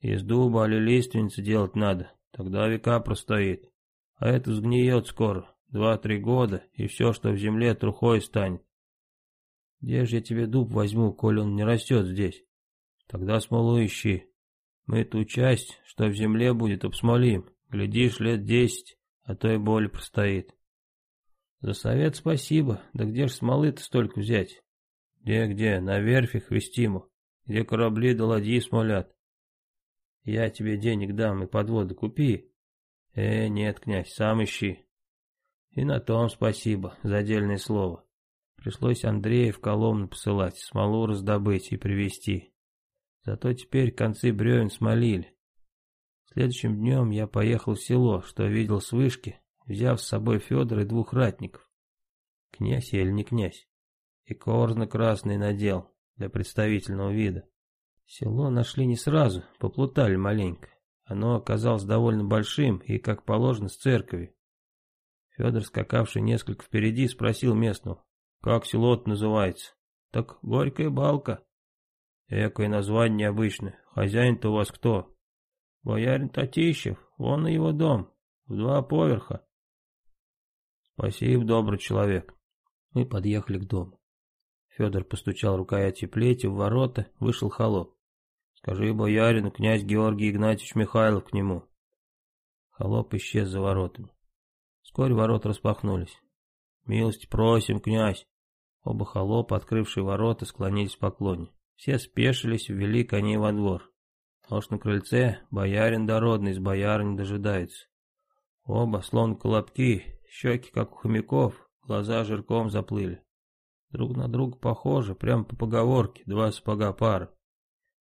Из дуба или лиственницы делать надо, тогда века простоит. А это сгниет скоро, два-три года, и все, что в земле, трухой станет. Где же я тебе дуб возьму, коли он не растет здесь? Тогда смолу ищи. Мы ту часть, что в земле будет, обсмолим. Глядишь, лет десять, а то и более простоит. За совет спасибо, да где ж смолы-то столько взять? Где-где, на верфях вестиму, где корабли да ладьи смолят. Я тебе денег дам и подводы купи. Э, нет, князь, сам ищи. И на том спасибо за отдельное слово. Пришлось Андрея в Коломну посылать, смолу раздобыть и привезти. Зато теперь концы бревен смолили. Следующим днем я поехал в село, что видел с вышки, взяв с собой Федора и двух ратников. Князь или не князь? И корзно красный надел, для представительного вида. Село нашли не сразу, поплутали маленько. Оно оказалось довольно большим и, как положено, с церковью. Федор, скакавший несколько впереди, спросил местного, как село называется? Так Горькая Балка. Экое название необычное. Хозяин-то у вас кто? Боярин Татищев, вон на его дом, в два поверха. Спасибо, добрый человек. Мы подъехали к дому. Федор постучал рукоятью плети в ворота, вышел холоп. Скажи боярину, князь Георгий Игнатьевич Михайлов к нему. Холоп исчез за воротами. Вскоре ворота распахнулись. «Милости просим, князь!» Оба холопа, открывшие ворота, склонились в поклоне. Все спешились, ввели коней во двор. Уж на крыльце боярин дородный с боярами дожидается. Оба, словно колобки, щеки, как у хомяков, глаза жирком заплыли. Друг на друга похожи, прямо по поговорке, два сапога пара.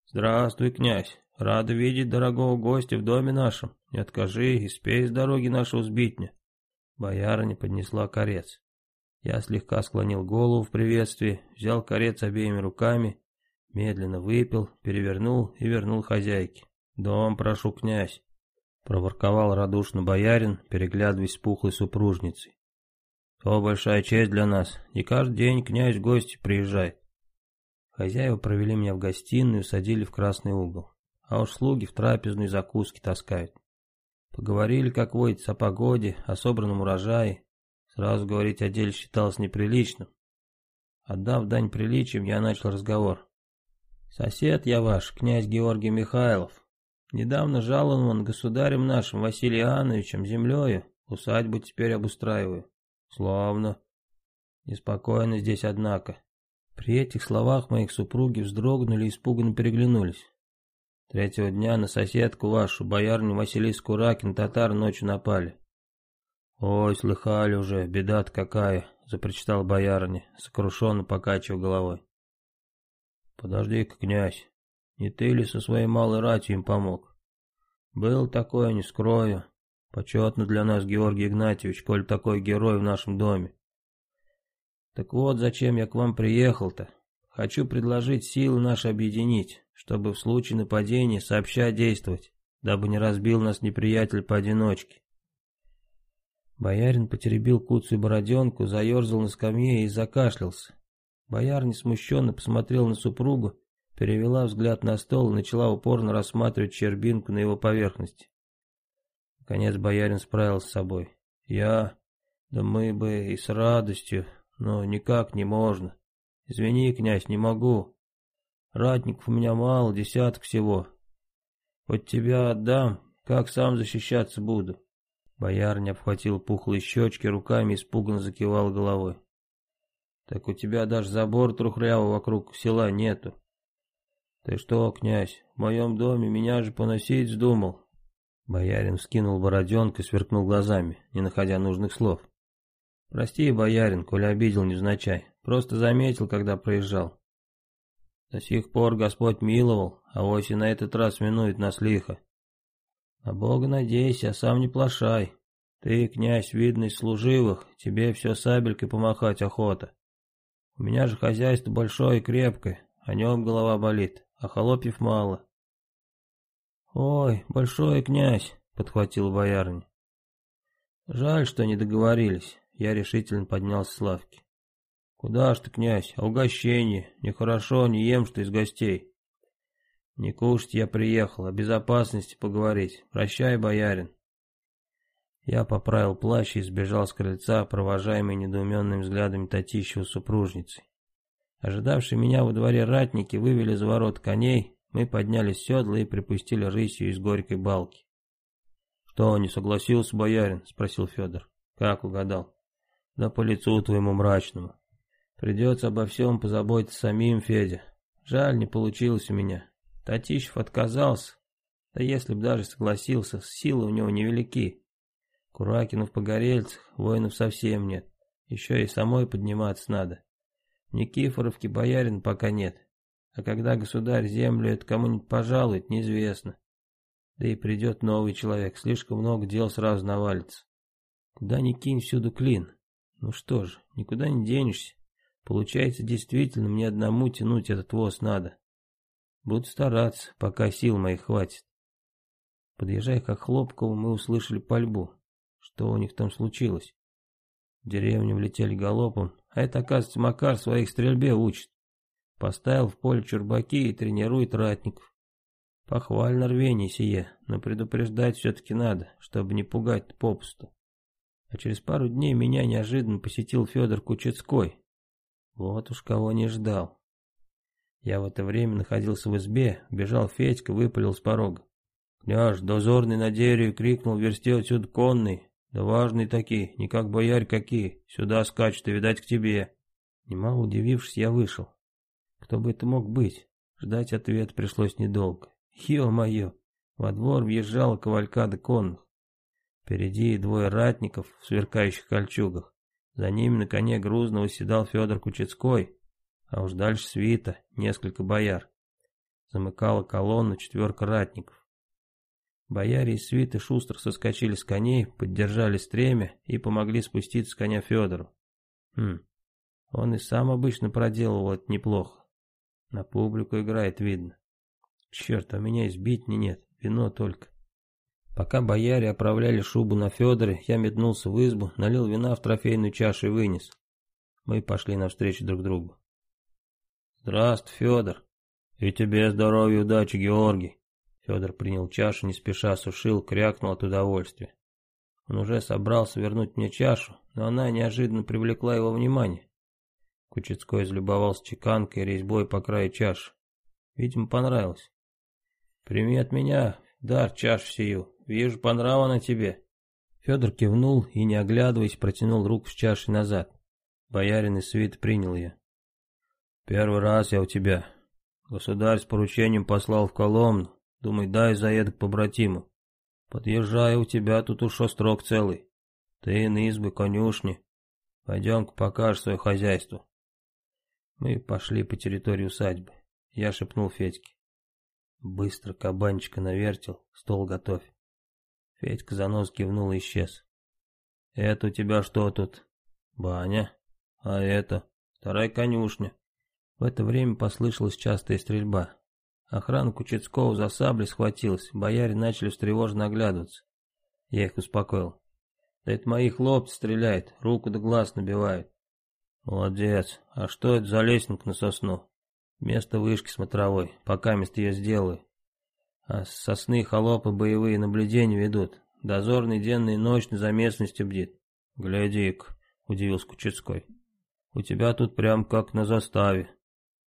«Здравствуй, князь, рада видеть дорогого гостя в доме нашем. Не откажи и спей с дороги нашего сбитня». Боярыня поднесла корец. Я слегка склонил голову в приветствии, взял корец обеими руками, медленно выпил, перевернул и вернул хозяйке. «Дом прошу, князь», — проворковал радушно боярин, переглядываясь с пухлой супружницей. «То большая честь для нас, не каждый день князь в гости приезжает». Хозяева провели меня в гостиную и садили в красный угол. А уж слуги в трапезную закуски таскают. Поговорили, как водится, о погоде, о собранном урожае, Сразу говорить о деле считалось неприличным. Отдав дань приличиям, я начал разговор. «Сосед я ваш, князь Георгий Михайлов. Недавно жалован государем нашим Василием Иоанновичем землею, усадьбу теперь обустраиваю. Славно. Неспокойно здесь, однако». При этих словах моих супруги вздрогнули и испуганно переглянулись. Третьего дня на соседку вашу, боярню Василиску Ракин, татар ночью напали. «Ой, слыхали уже, беда-то какая!» — запрочитал боярыня, сокрушенно покачивая головой. «Подожди-ка, князь, не ты ли со своей малой ратью им помог? Был такое, не скрою. Почетно для нас, Георгий Игнатьевич, коль такой герой в нашем доме. Так вот, зачем я к вам приехал-то. Хочу предложить силы наши объединить, чтобы в случае нападения сообща действовать, дабы не разбил нас неприятель поодиночке. Боярин потеребил куцую бороденку, заерзал на скамье и закашлялся. Боярня смущенно посмотрел на супругу, перевела взгляд на стол и начала упорно рассматривать чербинку на его поверхности. Наконец боярин справился с собой. «Я... Да мы бы и с радостью, но никак не можно. Извини, князь, не могу. Ратников у меня мало, десяток всего. Хоть тебя отдам, как сам защищаться буду?» Боярня обхватил пухлые щечки руками и испуганно закивал головой. «Так у тебя даже забор трухлявого вокруг села нету». «Ты что, князь, в моем доме меня же поносить вздумал?» Боярин скинул бороденку и сверкнул глазами, не находя нужных слов. «Прости, боярин, коли обидел невзначай. Просто заметил, когда проезжал». До сих пор Господь миловал, а вось и на этот раз минует нас лихо. На Бога надейся, а сам не плашай. Ты, князь, видный служивых, тебе все сабелькой помахать охота. У меня же хозяйство большое и крепкое, о нем голова болит, а холопьев мало. Ой, большой князь, подхватил боярня. Жаль, что не договорились. Я решительно поднялся с лавки. Куда ж ты, князь, а угощение? Нехорошо, не ем, что из гостей. Не кушать я приехал, о безопасности поговорить. Прощай, боярин. Я поправил плащ и сбежал с крыльца, провожаемый недоуменными взглядами Татищева супружницы. Ожидавшие меня во дворе ратники вывели за ворот коней, мы поднялись с седла и припустили рысью из горькой балки. «Что, не согласился, боярин?» — спросил Федор. «Как угадал?» «Да по лицу твоему мрачному. Придется обо всем позаботиться самим, Федя. Жаль, не получилось у меня. Татищев отказался. Да если б даже согласился, силы у него невелики. Куракинов погорельцах, воинов совсем нет. Еще и самой подниматься надо. Никифоровки боярин пока нет. А когда государь землю это кому-нибудь пожалует, неизвестно. Да и придет новый человек, слишком много дел сразу навалится. Куда ни кинь, всюду клин. Ну что же, никуда не денешься. Получается, действительно, мне одному тянуть этот воз надо. Буду стараться, пока сил моих хватит. Подъезжая к Хлопкову, мы услышали пальбу. Что у них там случилось? В деревню влетели галопом, а это, оказывается, Макар своих стрельбе учит. Поставил в поле чурбаки и тренирует ратников. Похвально рвение сие, но предупреждать все-таки надо, чтобы не пугать попусту. А через пару дней меня неожиданно посетил Федор Кучецкой. Вот уж кого не ждал. Я в это время находился в избе, бежал Федька, выпалил с порога. «Княж, дозорный на дереве!» — крикнул, версте отсюда конный. Да важные такие, не как боярь какие, сюда скачут и, видать, к тебе. Немало удивившись, я вышел. Кто бы это мог быть? Ждать ответ пришлось недолго. Ё-моё, во двор въезжала кавалькада конных. Впереди двое ратников в сверкающих кольчугах. За ними на коне грузно седал Федор Кучецкой, а уж дальше свита, несколько бояр. Замыкала колонну четверка ратников. Бояре из свиты шустро соскочили с коней, поддержали стремя и помогли спуститься с коня Федору. Хм, он и сам обычно проделывал это неплохо. На публику играет, видно. Черт, а меня избить не нет, вино только. Пока бояре оправляли шубу на Федоре, я метнулся в избу, налил вина в трофейную чашу и вынес. Мы пошли навстречу друг другу. Здравствуй, Федор. И тебе здоровья и удачи, Георгий. Федор принял чашу, не спеша сушил, крякнул от удовольствия. Он уже собрался вернуть мне чашу, но она неожиданно привлекла его внимание. Кучецкой излюбовался чеканкой и резьбой по краю чаши. Видимо, понравилось. «Прими от меня, дар чашу сию, вижу, понравно тебе». Федор кивнул и, не оглядываясь, протянул руку с чашей назад. Боярин из свит принял ее. «Первый раз я у тебя. Государь с поручением послал в Коломну. Думай, дай заеду к побратиму. Подъезжаю, у тебя тут уж острог целый. Ты на избы, конюшни. Пойдем-ка покажешь свое хозяйство. Мы пошли по территории усадьбы. Я шепнул Федьке. Быстро кабанчика навертел, стол готовь. Федька за нос кивнул и исчез. Это у тебя что тут? Баня. А это? Вторая конюшня. В это время послышалась частая стрельба. Охрана Кучецкого за саблей схватилась, бояре начали встревоженно оглядываться. Я их успокоил. Да это мои хлопцы стреляют, руку да глаз набивают. Молодец. А что это за лестник на сосну? Место вышки смотровой, пока место ее сделаю. А с сосны холопы боевые наблюдения ведут. Дозорный денно и ночно за местностью бдит. Гляди-ка, удивился Кучецкой. У тебя тут прям как на заставе.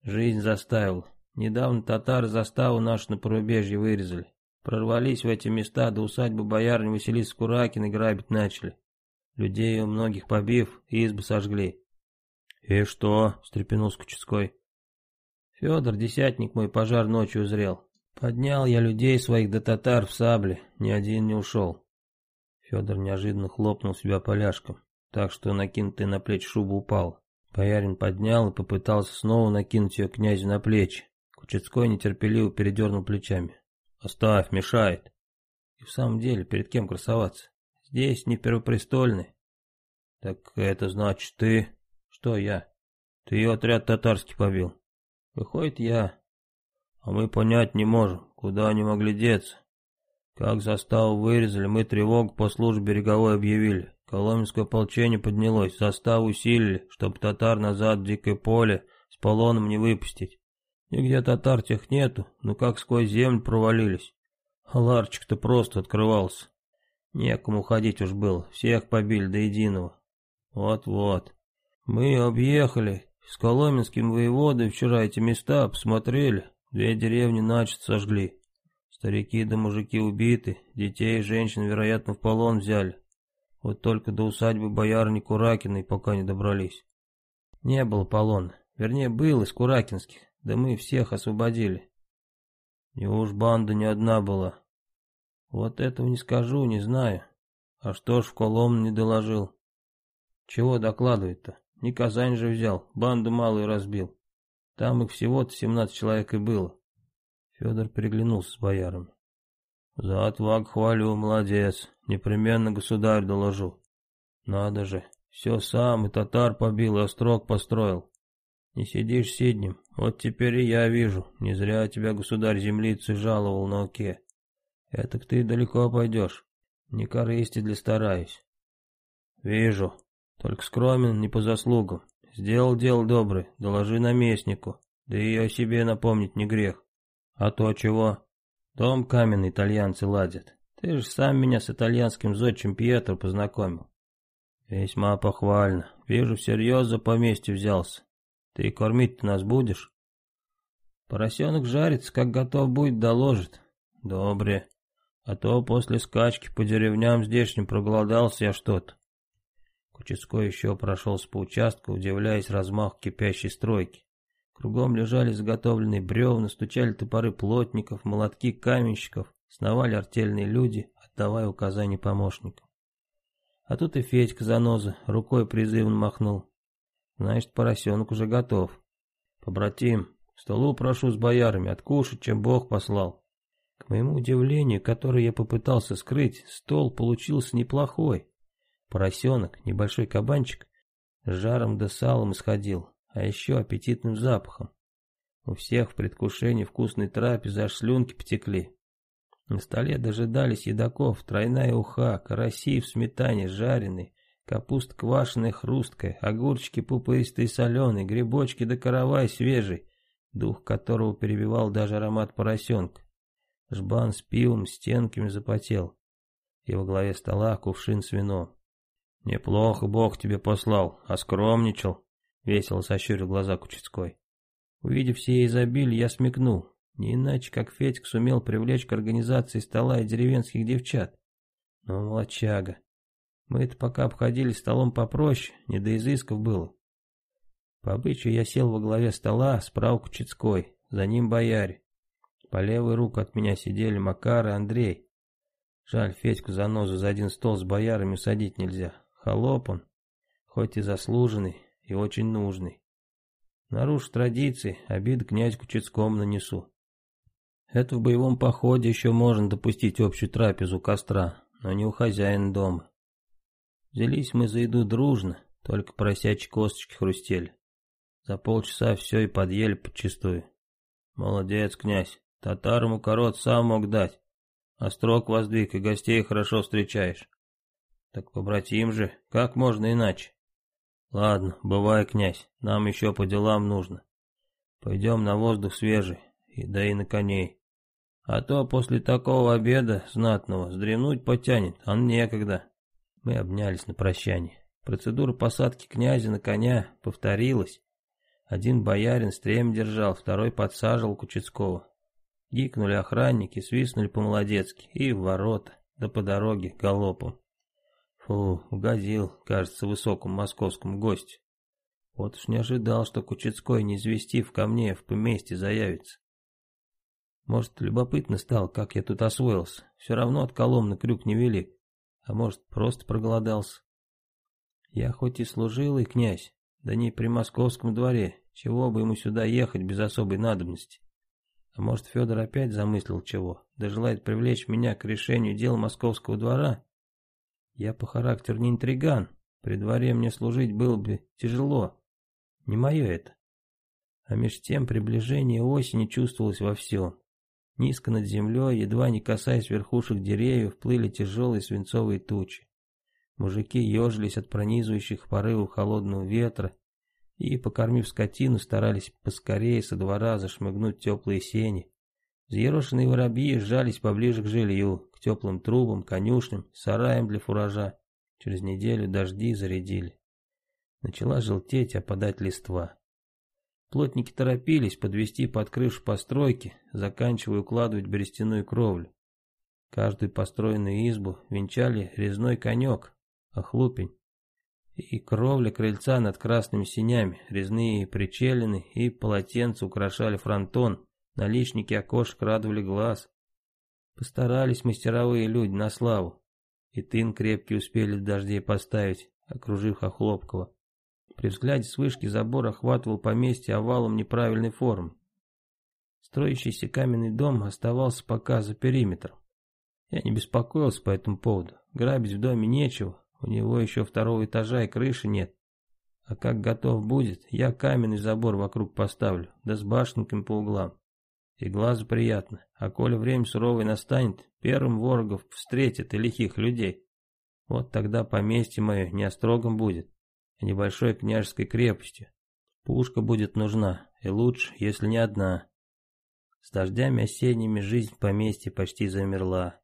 Жизнь заставила. Недавно татары заставу нашу на порубежье вырезали. Прорвались в эти места, до усадьбы боярни Василиса Куракина грабить начали. Людей у многих побив, избы сожгли. «И что?» — встрепенулся Кучецкой. Федор, десятник мой, пожар ночью узрел. Поднял я людей своих до татар в сабле, ни один не ушел. Федор неожиданно хлопнул себя поляшком, так что накинутая на плечи шуба упала. Боярин поднял и попытался снова накинуть ее князю на плечи. Кучецкой нетерпеливо передернул плечами. «Оставь, мешает». И в самом деле, перед кем красоваться? Здесь не первопрестольный. Так это значит ты... Что я? Ты ее отряд татарский побил. Выходит, я. А мы понять не можем, куда они могли деться. Как заставу вырезали, мы тревогу по службе береговой объявили. Коломенское ополчение поднялось, заставу усилили, чтоб татар назад в дикое поле с полоном не выпустить. Нигде татар тех нету, ну как сквозь землю провалились. А ларчик-то просто открывался. Некому ходить уж было, всех побили до единого. Вот-вот. Мы объехали с коломенским воеводой вчера эти места, посмотрели, две деревни начат сожгли. Старики да мужики убиты, детей и женщин, вероятно, в полон взяли. Вот только до усадьбы боярни Куракиной пока не добрались. Не было полона, вернее, был из Куракинских, да мы всех освободили. И уж банда не одна была. Вот этого не скажу, не знаю. А что ж в Коломну не доложил? Чего докладывать-то? Не Казань же взял, банду малую разбил. Там их всего-то семнадцать человек и было. Федор переглянулся с боярами. За отваг хвалю, молодец. Непременно государь доложу. Надо же, все сам и татар побил, и острог построил. Не сидишь сиднем, вот теперь и я вижу, не зря тебя государь землицы жаловал на оке. Этак ты далеко пойдешь, не корысти для стараюсь. Вижу, только скромен не по заслугам. Сделал дело доброе, доложи наместнику, да и о себе напомнить не грех. А то чего? Дом каменный итальянцы ладят. Ты же сам меня с итальянским зодчим Пьетро познакомил. Весьма похвально. Вижу, всерьез за поместье взялся. Ты кормить-то нас будешь? Поросенок жарится, как готов будет, доложит. Добре. А то после скачки по деревням здешним проголодался я что-то. Кучецкой еще прошелся по участку, удивляясь размаху кипящей стройки. Кругом лежали заготовленные бревна, стучали топоры плотников, молотки каменщиков, сновали артельные люди, отдавая указания помощникам. А тут и Федька заноза рукой призывно махнул. Значит, поросенок уже готов. Побратим, к столу прошу с боярами, откушать, чем Бог послал. К моему удивлению, которое я попытался скрыть, стол получился неплохой. Поросенок, небольшой кабанчик, с жаром да салом исходил, а еще аппетитным запахом. У всех в предвкушении вкусной трапезы аж слюнки потекли. На столе дожидались едоков, тройная уха, караси в сметане жареные, капуста квашеная хрусткая, огурчики пупыристые соленые, грибочки да каравай свежий, дух которого перебивал даже аромат поросенка. Жбан с пивом стенками запотел, и во главе стола кувшин с вином. «Неплохо Бог тебе послал, а скромничал», Весело сощурил глаза Кучецкой. Увидев все изобилие, я смекнул. Не иначе, как Федька сумел привлечь к организации стола и деревенских девчат. Но молочага. Мы-то пока обходили столом попроще, не до изысков было. По обычаю я сел во главе стола, справа Кучецкой, за ним бояре. По левую руку от меня сидели Макар и Андрей. Жаль, Федьку за нозу за один стол с боярами садить нельзя. Холоп он, хоть и заслуженный, и очень нужный. Нарушу традиции, обид князь Кучецкому нанесу. Это в боевом походе еще можно допустить общую трапезу костра, но не у хозяина дома. Взялись мы за еду дружно, только поросячьи косточки хрустели. За полчаса все и подъели подчистую. Молодец, князь, татарам укорот сам мог дать. Острог воздвиг и гостей хорошо встречаешь. Так побратим же, как можно иначе? Ладно, бывай, князь, нам еще по делам нужно. Пойдем на воздух свежий, и да и на коней. А то после такого обеда знатного сдремнуть потянет, а некогда. Мы обнялись на прощание. Процедура посадки князя на коня повторилась. Один боярин стремя держал, второй подсаживал Кучецкого. Гикнули охранники, свистнули по-молодецки и в ворота, да по дороге галопом. Фу, угодил, кажется, высокому московскому гостю. Вот уж не ожидал, что Кучецкой, не известив ко мне, в поместье заявится. Может, любопытно стал, как я тут освоился. Все равно от Коломны крюк невелик. А может, просто проголодался. Я хоть и служил, и князь, Да не при московском дворе, чего бы ему сюда ехать без особой надобности. А может, Федор опять замыслил чего, да желает привлечь меня к решению дел московского двора? Я по характеру не интриган, при дворе мне служить было бы тяжело. Не мое это. А меж тем приближение осени чувствовалось во всем. Низко над землей, едва не касаясь верхушек деревьев, плыли тяжелые свинцовые тучи. Мужики ежились от пронизывающих порывов холодного ветра и, покормив скотину, старались поскорее со двора зашмыгнуть теплые сени. Взъерошенные воробьи сжались поближе к жилью, к теплым трубам, конюшням, сараям для фуража. Через неделю дожди зарядили. Начала желтеть, опадать листва. Плотники торопились подвести под крышу постройки, заканчивая укладывать берестяную кровлю. Каждую построенную избу венчали резной конек, охлупень. И кровля крыльца над красными синями, резные причелины и полотенца украшали фронтон, наличники окошек радовали глаз. Постарались мастеровые люди на славу. И тын крепкий успели дождей поставить, окружив Охлопкова. При взгляде с вышки забор охватывал поместье овалом неправильной формы. Строящийся каменный дом оставался пока за периметром. Я не беспокоился по этому поводу. Грабить в доме нечего, у него еще второго этажа и крыши нет. А как готов будет, я каменный забор вокруг поставлю, да с башенками по углам. И глазу приятно, а коли время суровое настанет, первым ворогов встретит и лихих людей. Вот тогда поместье мое не острогом будет, небольшой княжеской крепостью. Пушка будет нужна, и лучше, если не одна. С дождями осенними жизнь в поместье почти замерла.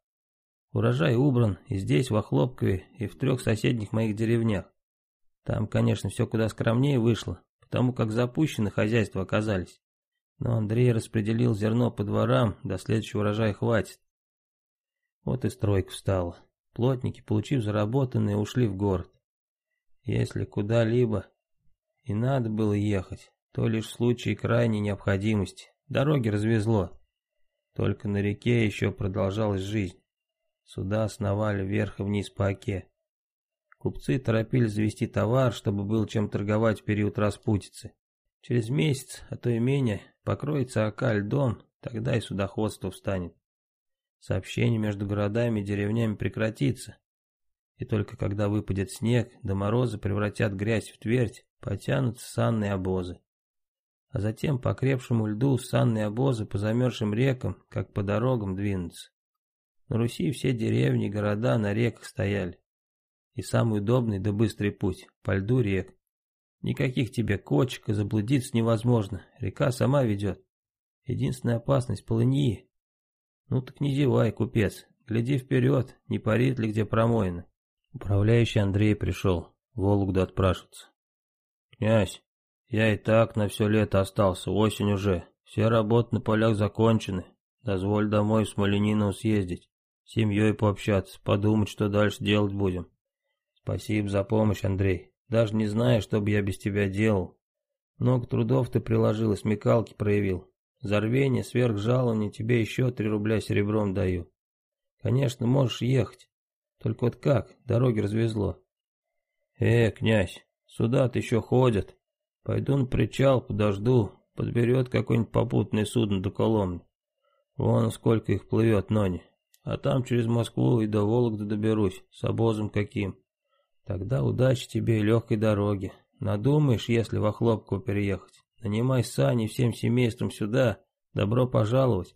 Урожай убран и здесь, в Охлопкове, и в трех соседних моих деревнях. Там, конечно, все куда скромнее вышло, потому как запущены хозяйства оказались. Но Андрей распределил зерно по дворам, до следующего урожая хватит. Вот и стройка встала. Плотники, получив заработанные, ушли в город. Если куда-либо и надо было ехать, то лишь в случае крайней необходимости. Дороги развезло. Только на реке еще продолжалась жизнь. Суда сновали вверх и вниз по оке. Купцы торопились завести товар, чтобы был чем торговать в период распутицы. Через месяц, а то и менее, покроется ока льдом, тогда и судоходство встанет. Сообщение между городами и деревнями прекратится. И только когда выпадет снег, да морозы превратят грязь в твердь, потянутся санные обозы. А затем по крепшему льду санные обозы по замерзшим рекам, как по дорогам, двинутся. На Руси все деревни и города на реках стояли. И самый удобный да быстрый путь – по льду рек. Никаких тебе кочек и заблудиться невозможно, река сама ведет. Единственная опасность – полыньи. Ну так не зевай, купец, гляди вперед, не парит ли где промоина. Управляющий Андрей пришел, Вологду отпрашиваться. Князь, я и так на все лето остался, осень уже, все работы на полях закончены, дозволь домой в Смоленину съездить семьей пообщаться, подумать, что дальше делать будем. Спасибо за помощь, Андрей. Даже не знаю, что бы я без тебя делал. Много трудов ты приложил и смекалки проявил. За рвение, сверх жалования тебе еще три рубля серебром даю. Конечно, можешь ехать. Только вот как, дороги развезло. Э, князь, сюда-то еще ходят. Пойду на причал, подожду, подберет какое-нибудь попутное судно до Коломны. Вон сколько их плывет, Нони. А там через Москву и до Вологды доберусь, с обозом каким. Тогда удачи тебе и легкой дороги. Надумаешь, если в Охлопку переехать. Нанимай сани всем семейством сюда. Добро пожаловать.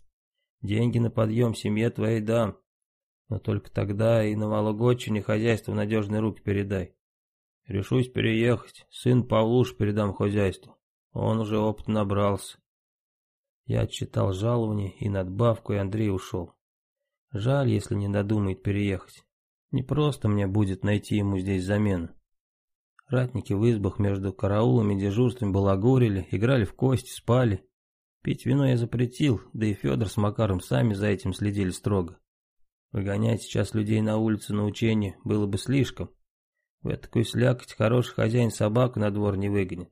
Деньги на подъем семье твоей дам. Но только тогда и на Вологодчине хозяйство в надежные руки передай. Решусь переехать, сын Павлуш передам хозяйству. Он уже опыт набрался. Я отчитал жалование и надбавку, и Андрей ушел. Жаль, если не додумает переехать. Не просто мне будет найти ему здесь замену. Ратники в избах между караулами и дежурством балагурили, играли в кости, спали. Пить вино я запретил, да и Федор с Макаром сами за этим следили строго. Выгонять сейчас людей на улицу на учение было бы слишком. В такую слякоть хороший хозяин собаку на двор не выгонит.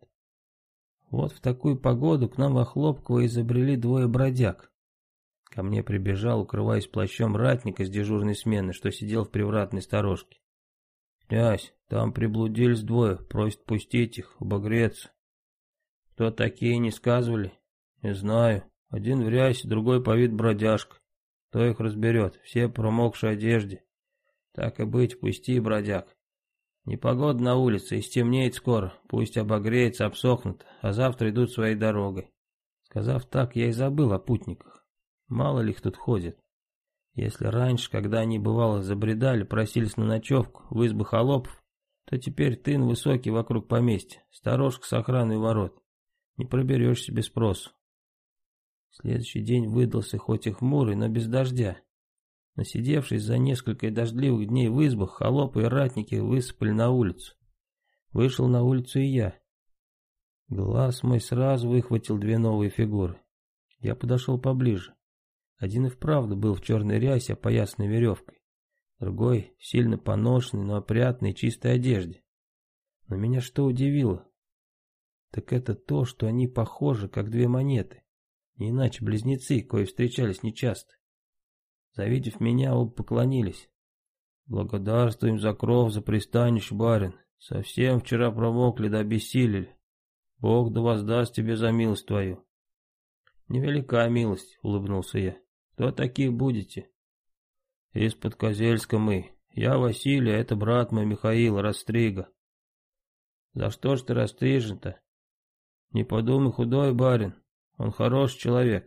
Вот в такую погоду к нам в Охлопково изобрели двое бродяг. Ко мне прибежал, укрываясь плащом ратника с дежурной смены, что сидел в привратной сторожке. «Князь, там приблудились двое, просят пустить их, обогреться». «Кто такие, не сказывали?» «Не знаю. Один в рясе, другой по вид бродяжка. Кто их разберет? Все промокшей одежде. Так и быть, пусти, бродяг. Непогода на улице, и стемнеет скоро. Пусть обогреется, обсохнут, а завтра идут своей дорогой. Сказав так, я и забыл о путниках. Мало ли их тут ходит. Если раньше, когда они, бывало, забредали, просились на ночевку в избы холопов, то теперь тын высокий вокруг поместья, сторожка с охраной ворот. Не проберешься без спросу. Следующий день выдался хоть и хмурый, но без дождя. Насидевшись за несколько дождливых дней в избах, холопы и ратники высыпали на улицу. Вышел на улицу и я. Глаз мой сразу выхватил две новые фигуры. Я подошел поближе. Один и вправду был в черной рясе, опоясанной веревкой. Другой, сильно поношенный, но опрятной, чистой одежде. Но меня что удивило? Так это то, что они похожи, как две монеты. Не иначе близнецы, кои встречались нечасто. Завидев меня, оба поклонились. Благодарствуем за кров, за пристанище, барин. Совсем вчера промокли да обессилели. Бог да воздаст тебе за милость твою. Невелика милость, улыбнулся я. Кто такие будете? Из-под Козельска мы. Я Василий, а это брат мой Михаил, Растрига. За что ж ты растрижен-то? Не подумай, худой барин. Он хороший человек.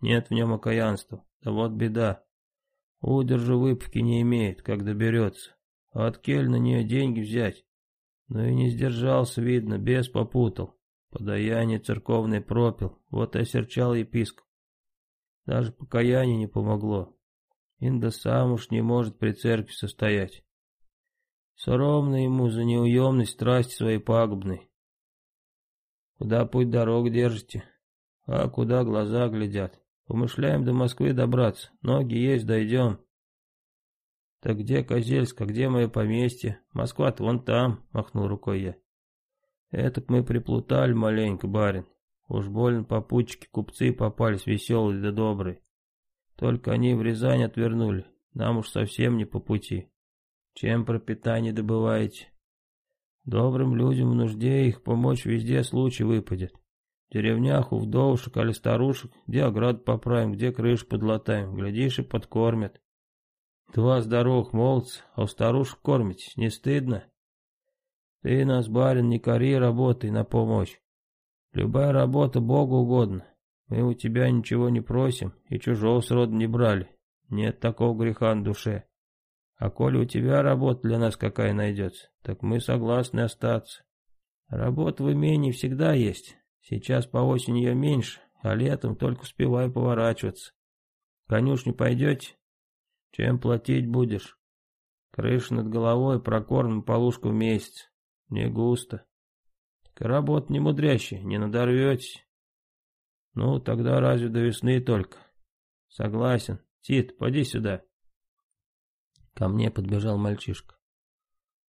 Нет в нем окаянства. Да вот беда. Удержу выпивки не имеет, как доберется. А от кель на нее деньги взять. Но и не сдержался, видно, бес попутал. Подаяние церковное пропил, вот и осерчал епископ. Даже покаяние не помогло. Инда сам уж не может при церкви состоять. Соромно ему за неуемность страсти своей пагубной. Куда путь дорог держите? А куда глаза глядят? Помышляем до Москвы добраться. Ноги есть, дойдем. Так где Козельск, а где мое поместье? Москва-то вон там, махнул рукой я. Этак мы приплутали маленько, барин. Уж больно попутчики купцы попались веселые да добрые. Только они в Рязань отвернули, нам уж совсем не по пути. Чем пропитание добываете? Добрым людям в нужде их помочь везде случай выпадет. Деревнях у вдовушек или старушек, где ограду поправим, где крышу подлатаем, глядишь и подкормят. Два здоровых молодца, а у старушек кормить не стыдно? Ты нас, барин, не кори работай на помощь. Любая работа Богу угодна. Мы у тебя ничего не просим и чужого срода не брали. Нет такого греха на душе. А коли у тебя работа для нас какая найдется, так мы согласны остаться. Работа в имении всегда есть. Сейчас по осени ее меньше, а летом только успеваю поворачиваться. конюшню пойдете? Чем платить будешь? Крыша над головой, прокорм полушку в месяц. Не густо. Так работа не мудрящая, не надорветесь. Ну, тогда разве до весны только? Согласен. Тит, поди сюда. Ко мне подбежал мальчишка.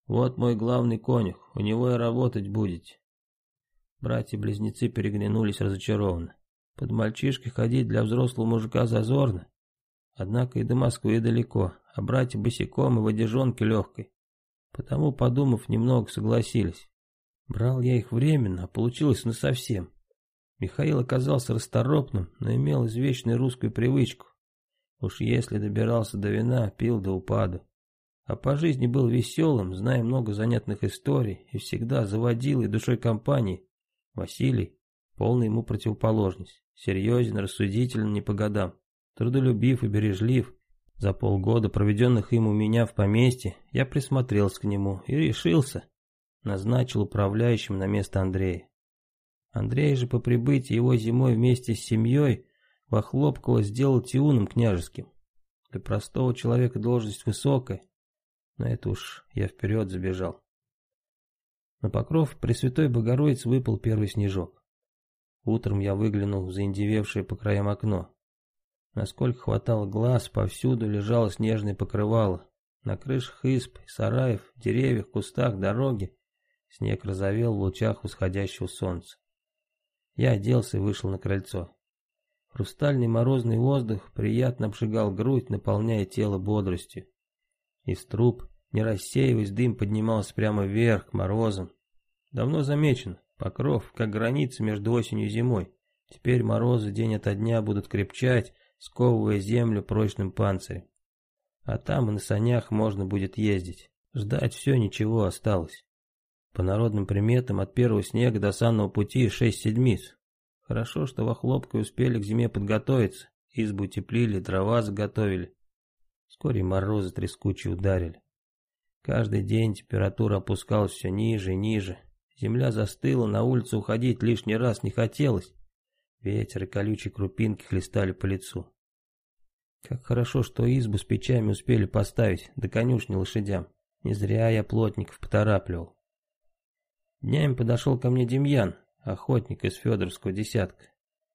Вот мой главный конюх, у него и работать будете. Братья-близнецы переглянулись разочарованно. Под мальчишкой ходить для взрослого мужика зазорно. Однако и до Москвы далеко, а братья босиком и в одежонке легкой. Потому, подумав, немного согласились. Брал я их временно, а получилось насовсем. Михаил оказался расторопным, но имел извечную русскую привычку. Уж если добирался до вина, пил до упаду. А по жизни был веселым, зная много занятных историй, и всегда заводил и душой компании. Василий, полный ему противоположность, серьезен, рассудителен не по годам, трудолюбив и бережлив, за полгода, проведенных им у меня в поместье, я присмотрелся к нему и решился. Назначил управляющим на место Андрея. Андрей же по прибытии его зимой вместе с семьей во Хлопково сделал тиуном княжеским. Для простого человека должность высокая, но это уж я вперед забежал. На покров Пресвятой Богородицы выпал первый снежок. Утром я выглянул в заиндевевшее по краям окно. Насколько хватало глаз, повсюду лежало снежное покрывало. На крышах изб, сараев, деревьях, кустах, дороги снег разовел в лучах восходящего солнца. Я оделся и вышел на крыльцо. Хрустальный морозный воздух приятно обжигал грудь, наполняя тело бодростью. Из труб, Не рассеиваясь, дым поднимался прямо вверх, к морозам. Давно замечено, покров, как граница между осенью и зимой. Теперь морозы день ото дня будут крепчать, сковывая землю прочным панцирем. А там и на санях можно будет ездить. Ждать все ничего осталось. По народным приметам, от первого снега до санного пути шесть седмиц. Хорошо, что во Хлопке успели к зиме подготовиться, избу утеплили, дрова заготовили. Вскоре морозы трескучие ударили. Каждый день температура опускалась все ниже и ниже. Земля застыла, на улицу уходить лишний раз не хотелось. Ветер и колючие крупинки хлестали по лицу. Как хорошо, что избу с печами успели поставить, до конюшни лошадям. Не зря я плотников поторапливал. Днями подошел ко мне Демьян, охотник из Федоровского десятка.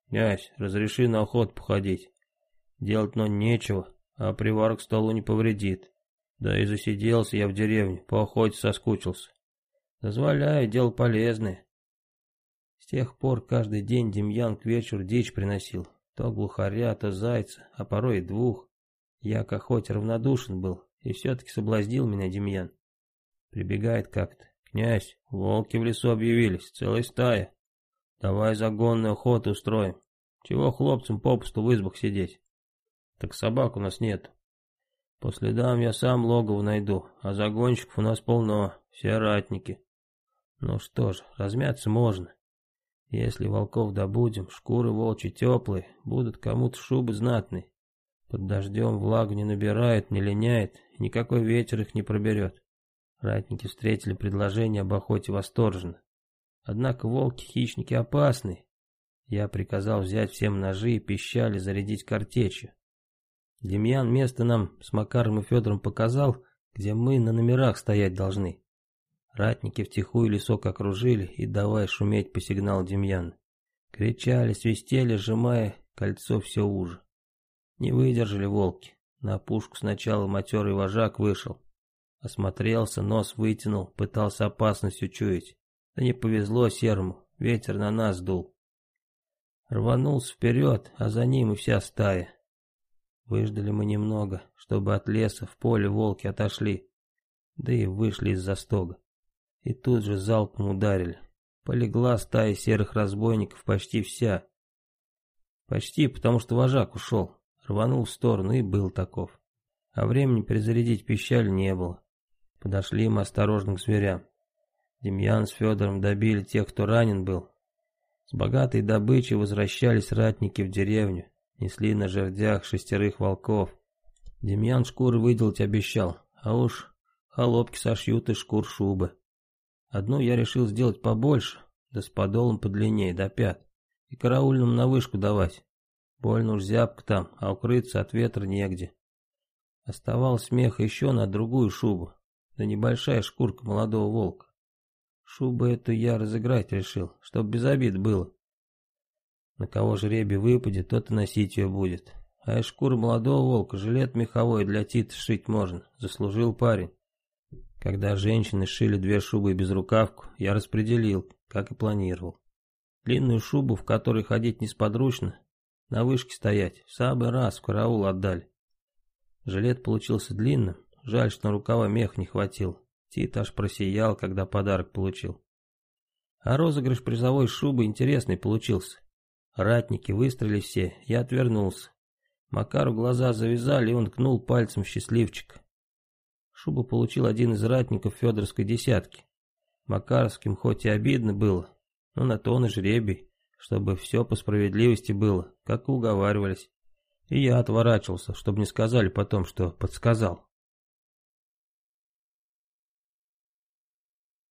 «Князь, разреши на охоту походить. Делать но нечего, а привар к столу не повредит. Да и засиделся я в деревне, по охоте соскучился. Дозволяю, дело полезное». С тех пор каждый день Демьян к вечеру дичь приносил. То глухаря, то зайца, а порой и двух. Я к охоте равнодушен был, и все-таки соблазнил меня Демьян. Прибегает как-то. «Князь, волки в лесу объявились, целая стая. Давай загонную охоту устроим. Чего хлопцам попусту в избах сидеть? Так собак у нас нет. По следам я сам логово найду, а загонщиков у нас полно, все ратники. Ну что ж, размяться можно. Если волков добудем, шкуры волчьи теплые, будут кому-то шубы знатные. Под дождем влагу не набирает, не линяет, никакой ветер их не проберет. Ратники встретили предложение об охоте восторженно. Однако волки-хищники опасны. Я приказал взять всем ножи и пищали зарядить картечью. Демьян место нам с Макаром и Федором показал, где мы на номерах стоять должны. Ратники втихую лесок окружили и давай шуметь по сигналу Демьяна. Кричали, свистели, сжимая кольцо все уже. Не выдержали волки. На пушку сначала матерый вожак вышел. Осмотрелся, нос вытянул, пытался опасность учуять. Да не повезло серому, ветер на нас дул. Рванулся вперед, а за ним и вся стая. Выждали мы немного, чтобы от леса в поле волки отошли, да и вышли из застога. И тут же залпом ударили. Полегла стая серых разбойников почти вся. Почти, потому что вожак ушел, рванул в сторону и был таков. А времени перезарядить пищаль не было. Подошли мы осторожно к зверям. Демьян с Федором добили тех, кто ранен был. С богатой добычей возвращались ратники в деревню, несли на жердях шестерых волков. Демьян шкуры выделать обещал, а уж холопки сошьют из шкур шубы. Одну я решил сделать побольше, да с подолом подлиннее, до пят, и караульным на вышку давать. Больно уж зябко там, а укрыться от ветра негде. Оставалось смеха еще на другую шубу, да небольшая шкурка молодого волка. Шубу эту я разыграть решил, чтоб без обид было. На кого жребий выпадет, тот и носить ее будет. А из шкуры молодого волка жилет меховой для Тита шить можно, заслужил парень. Когда женщины шили две шубы и безрукавку, я распределил, как и планировал. Длинную шубу, в которой ходить несподручно, на вышке стоять, в самый раз в караул отдали. Жилет получился длинным, Жаль, что на рукава мех не хватил. Тит аж просиял, когда подарок получил. А розыгрыш призовой шубы интересный получился. Ратники выстрелили все, я отвернулся. Макару глаза завязали, и он ткнул пальцем счастливчик. Шубу получил один из ратников Федоровской десятки. Макаровским хоть и обидно было, но на то он и жребий, чтобы все по справедливости было, как и уговаривались. И я отворачивался, чтобы не сказали потом, что подсказал.